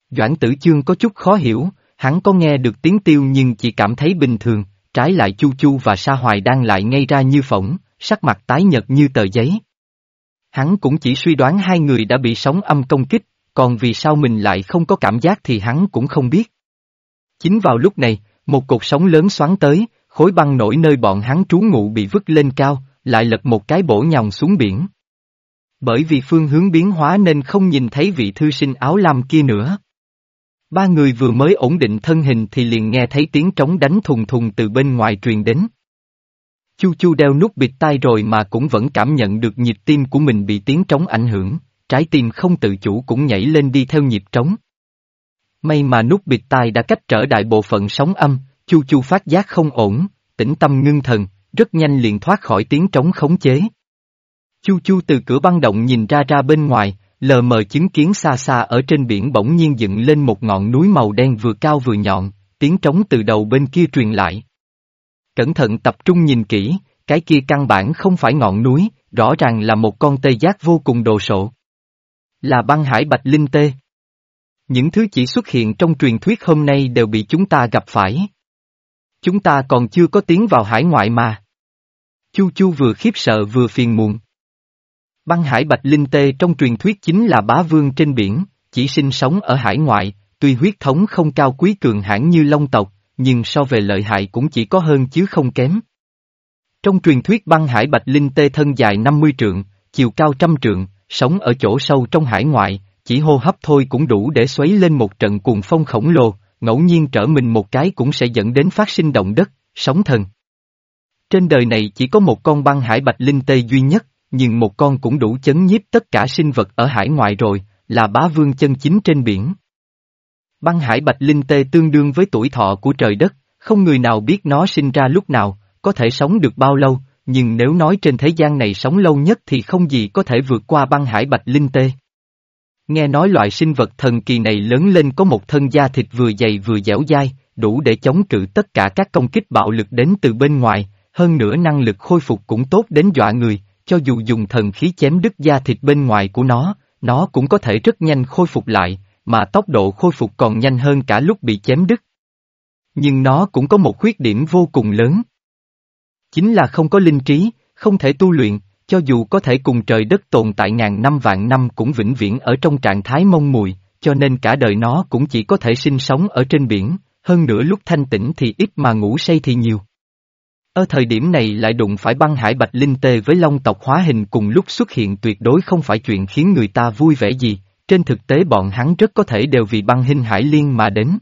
Doãn tử chương có chút khó hiểu, hắn có nghe được tiếng tiêu nhưng chỉ cảm thấy bình thường, trái lại Chu Chu và Sa Hoài đang lại ngay ra như phỏng, sắc mặt tái nhợt như tờ giấy. Hắn cũng chỉ suy đoán hai người đã bị sóng âm công kích, còn vì sao mình lại không có cảm giác thì hắn cũng không biết. Chính vào lúc này, một cột sóng lớn xoắn tới, khối băng nổi nơi bọn hắn trú ngụ bị vứt lên cao, lại lật một cái bổ nhòng xuống biển. Bởi vì phương hướng biến hóa nên không nhìn thấy vị thư sinh áo lam kia nữa. Ba người vừa mới ổn định thân hình thì liền nghe thấy tiếng trống đánh thùng thùng từ bên ngoài truyền đến. Chu Chu đeo nút bịt tai rồi mà cũng vẫn cảm nhận được nhịp tim của mình bị tiếng trống ảnh hưởng, trái tim không tự chủ cũng nhảy lên đi theo nhịp trống. May mà nút bịt tai đã cách trở đại bộ phận sóng âm, Chu Chu phát giác không ổn, tĩnh tâm ngưng thần, rất nhanh liền thoát khỏi tiếng trống khống chế. Chu Chu từ cửa băng động nhìn ra ra bên ngoài, lờ mờ chứng kiến xa xa ở trên biển bỗng nhiên dựng lên một ngọn núi màu đen vừa cao vừa nhọn, tiếng trống từ đầu bên kia truyền lại. Cẩn thận tập trung nhìn kỹ, cái kia căn bản không phải ngọn núi, rõ ràng là một con tê giác vô cùng đồ sộ. Là băng hải bạch linh tê. Những thứ chỉ xuất hiện trong truyền thuyết hôm nay đều bị chúng ta gặp phải. Chúng ta còn chưa có tiến vào hải ngoại mà. Chu Chu vừa khiếp sợ vừa phiền muộn. Băng hải bạch linh tê trong truyền thuyết chính là bá vương trên biển, chỉ sinh sống ở hải ngoại, tuy huyết thống không cao quý cường hãn như long tộc, nhưng so về lợi hại cũng chỉ có hơn chứ không kém. Trong truyền thuyết băng hải bạch linh tê thân dài 50 trượng, chiều cao trăm trượng, sống ở chỗ sâu trong hải ngoại, chỉ hô hấp thôi cũng đủ để xoáy lên một trận cuồng phong khổng lồ, ngẫu nhiên trở mình một cái cũng sẽ dẫn đến phát sinh động đất, sóng thần. Trên đời này chỉ có một con băng hải bạch linh tê duy nhất, nhưng một con cũng đủ chấn nhiếp tất cả sinh vật ở hải ngoại rồi, là bá vương chân chính trên biển. Băng hải bạch linh tê tương đương với tuổi thọ của trời đất, không người nào biết nó sinh ra lúc nào, có thể sống được bao lâu, nhưng nếu nói trên thế gian này sống lâu nhất thì không gì có thể vượt qua băng hải bạch linh tê. Nghe nói loại sinh vật thần kỳ này lớn lên có một thân da thịt vừa dày vừa dẻo dai, đủ để chống cự tất cả các công kích bạo lực đến từ bên ngoài, hơn nữa năng lực khôi phục cũng tốt đến dọa người, cho dù dùng thần khí chém đứt da thịt bên ngoài của nó, nó cũng có thể rất nhanh khôi phục lại, mà tốc độ khôi phục còn nhanh hơn cả lúc bị chém đứt. Nhưng nó cũng có một khuyết điểm vô cùng lớn. Chính là không có linh trí, không thể tu luyện, cho dù có thể cùng trời đất tồn tại ngàn năm vạn năm cũng vĩnh viễn ở trong trạng thái mông mùi, cho nên cả đời nó cũng chỉ có thể sinh sống ở trên biển, hơn nữa lúc thanh tĩnh thì ít mà ngủ say thì nhiều. Ở thời điểm này lại đụng phải băng hải bạch linh tê với long tộc hóa hình cùng lúc xuất hiện tuyệt đối không phải chuyện khiến người ta vui vẻ gì, trên thực tế bọn hắn rất có thể đều vì băng hình hải liên mà đến.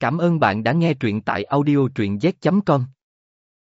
Cảm ơn bạn đã nghe truyện tại audio truyện z.com.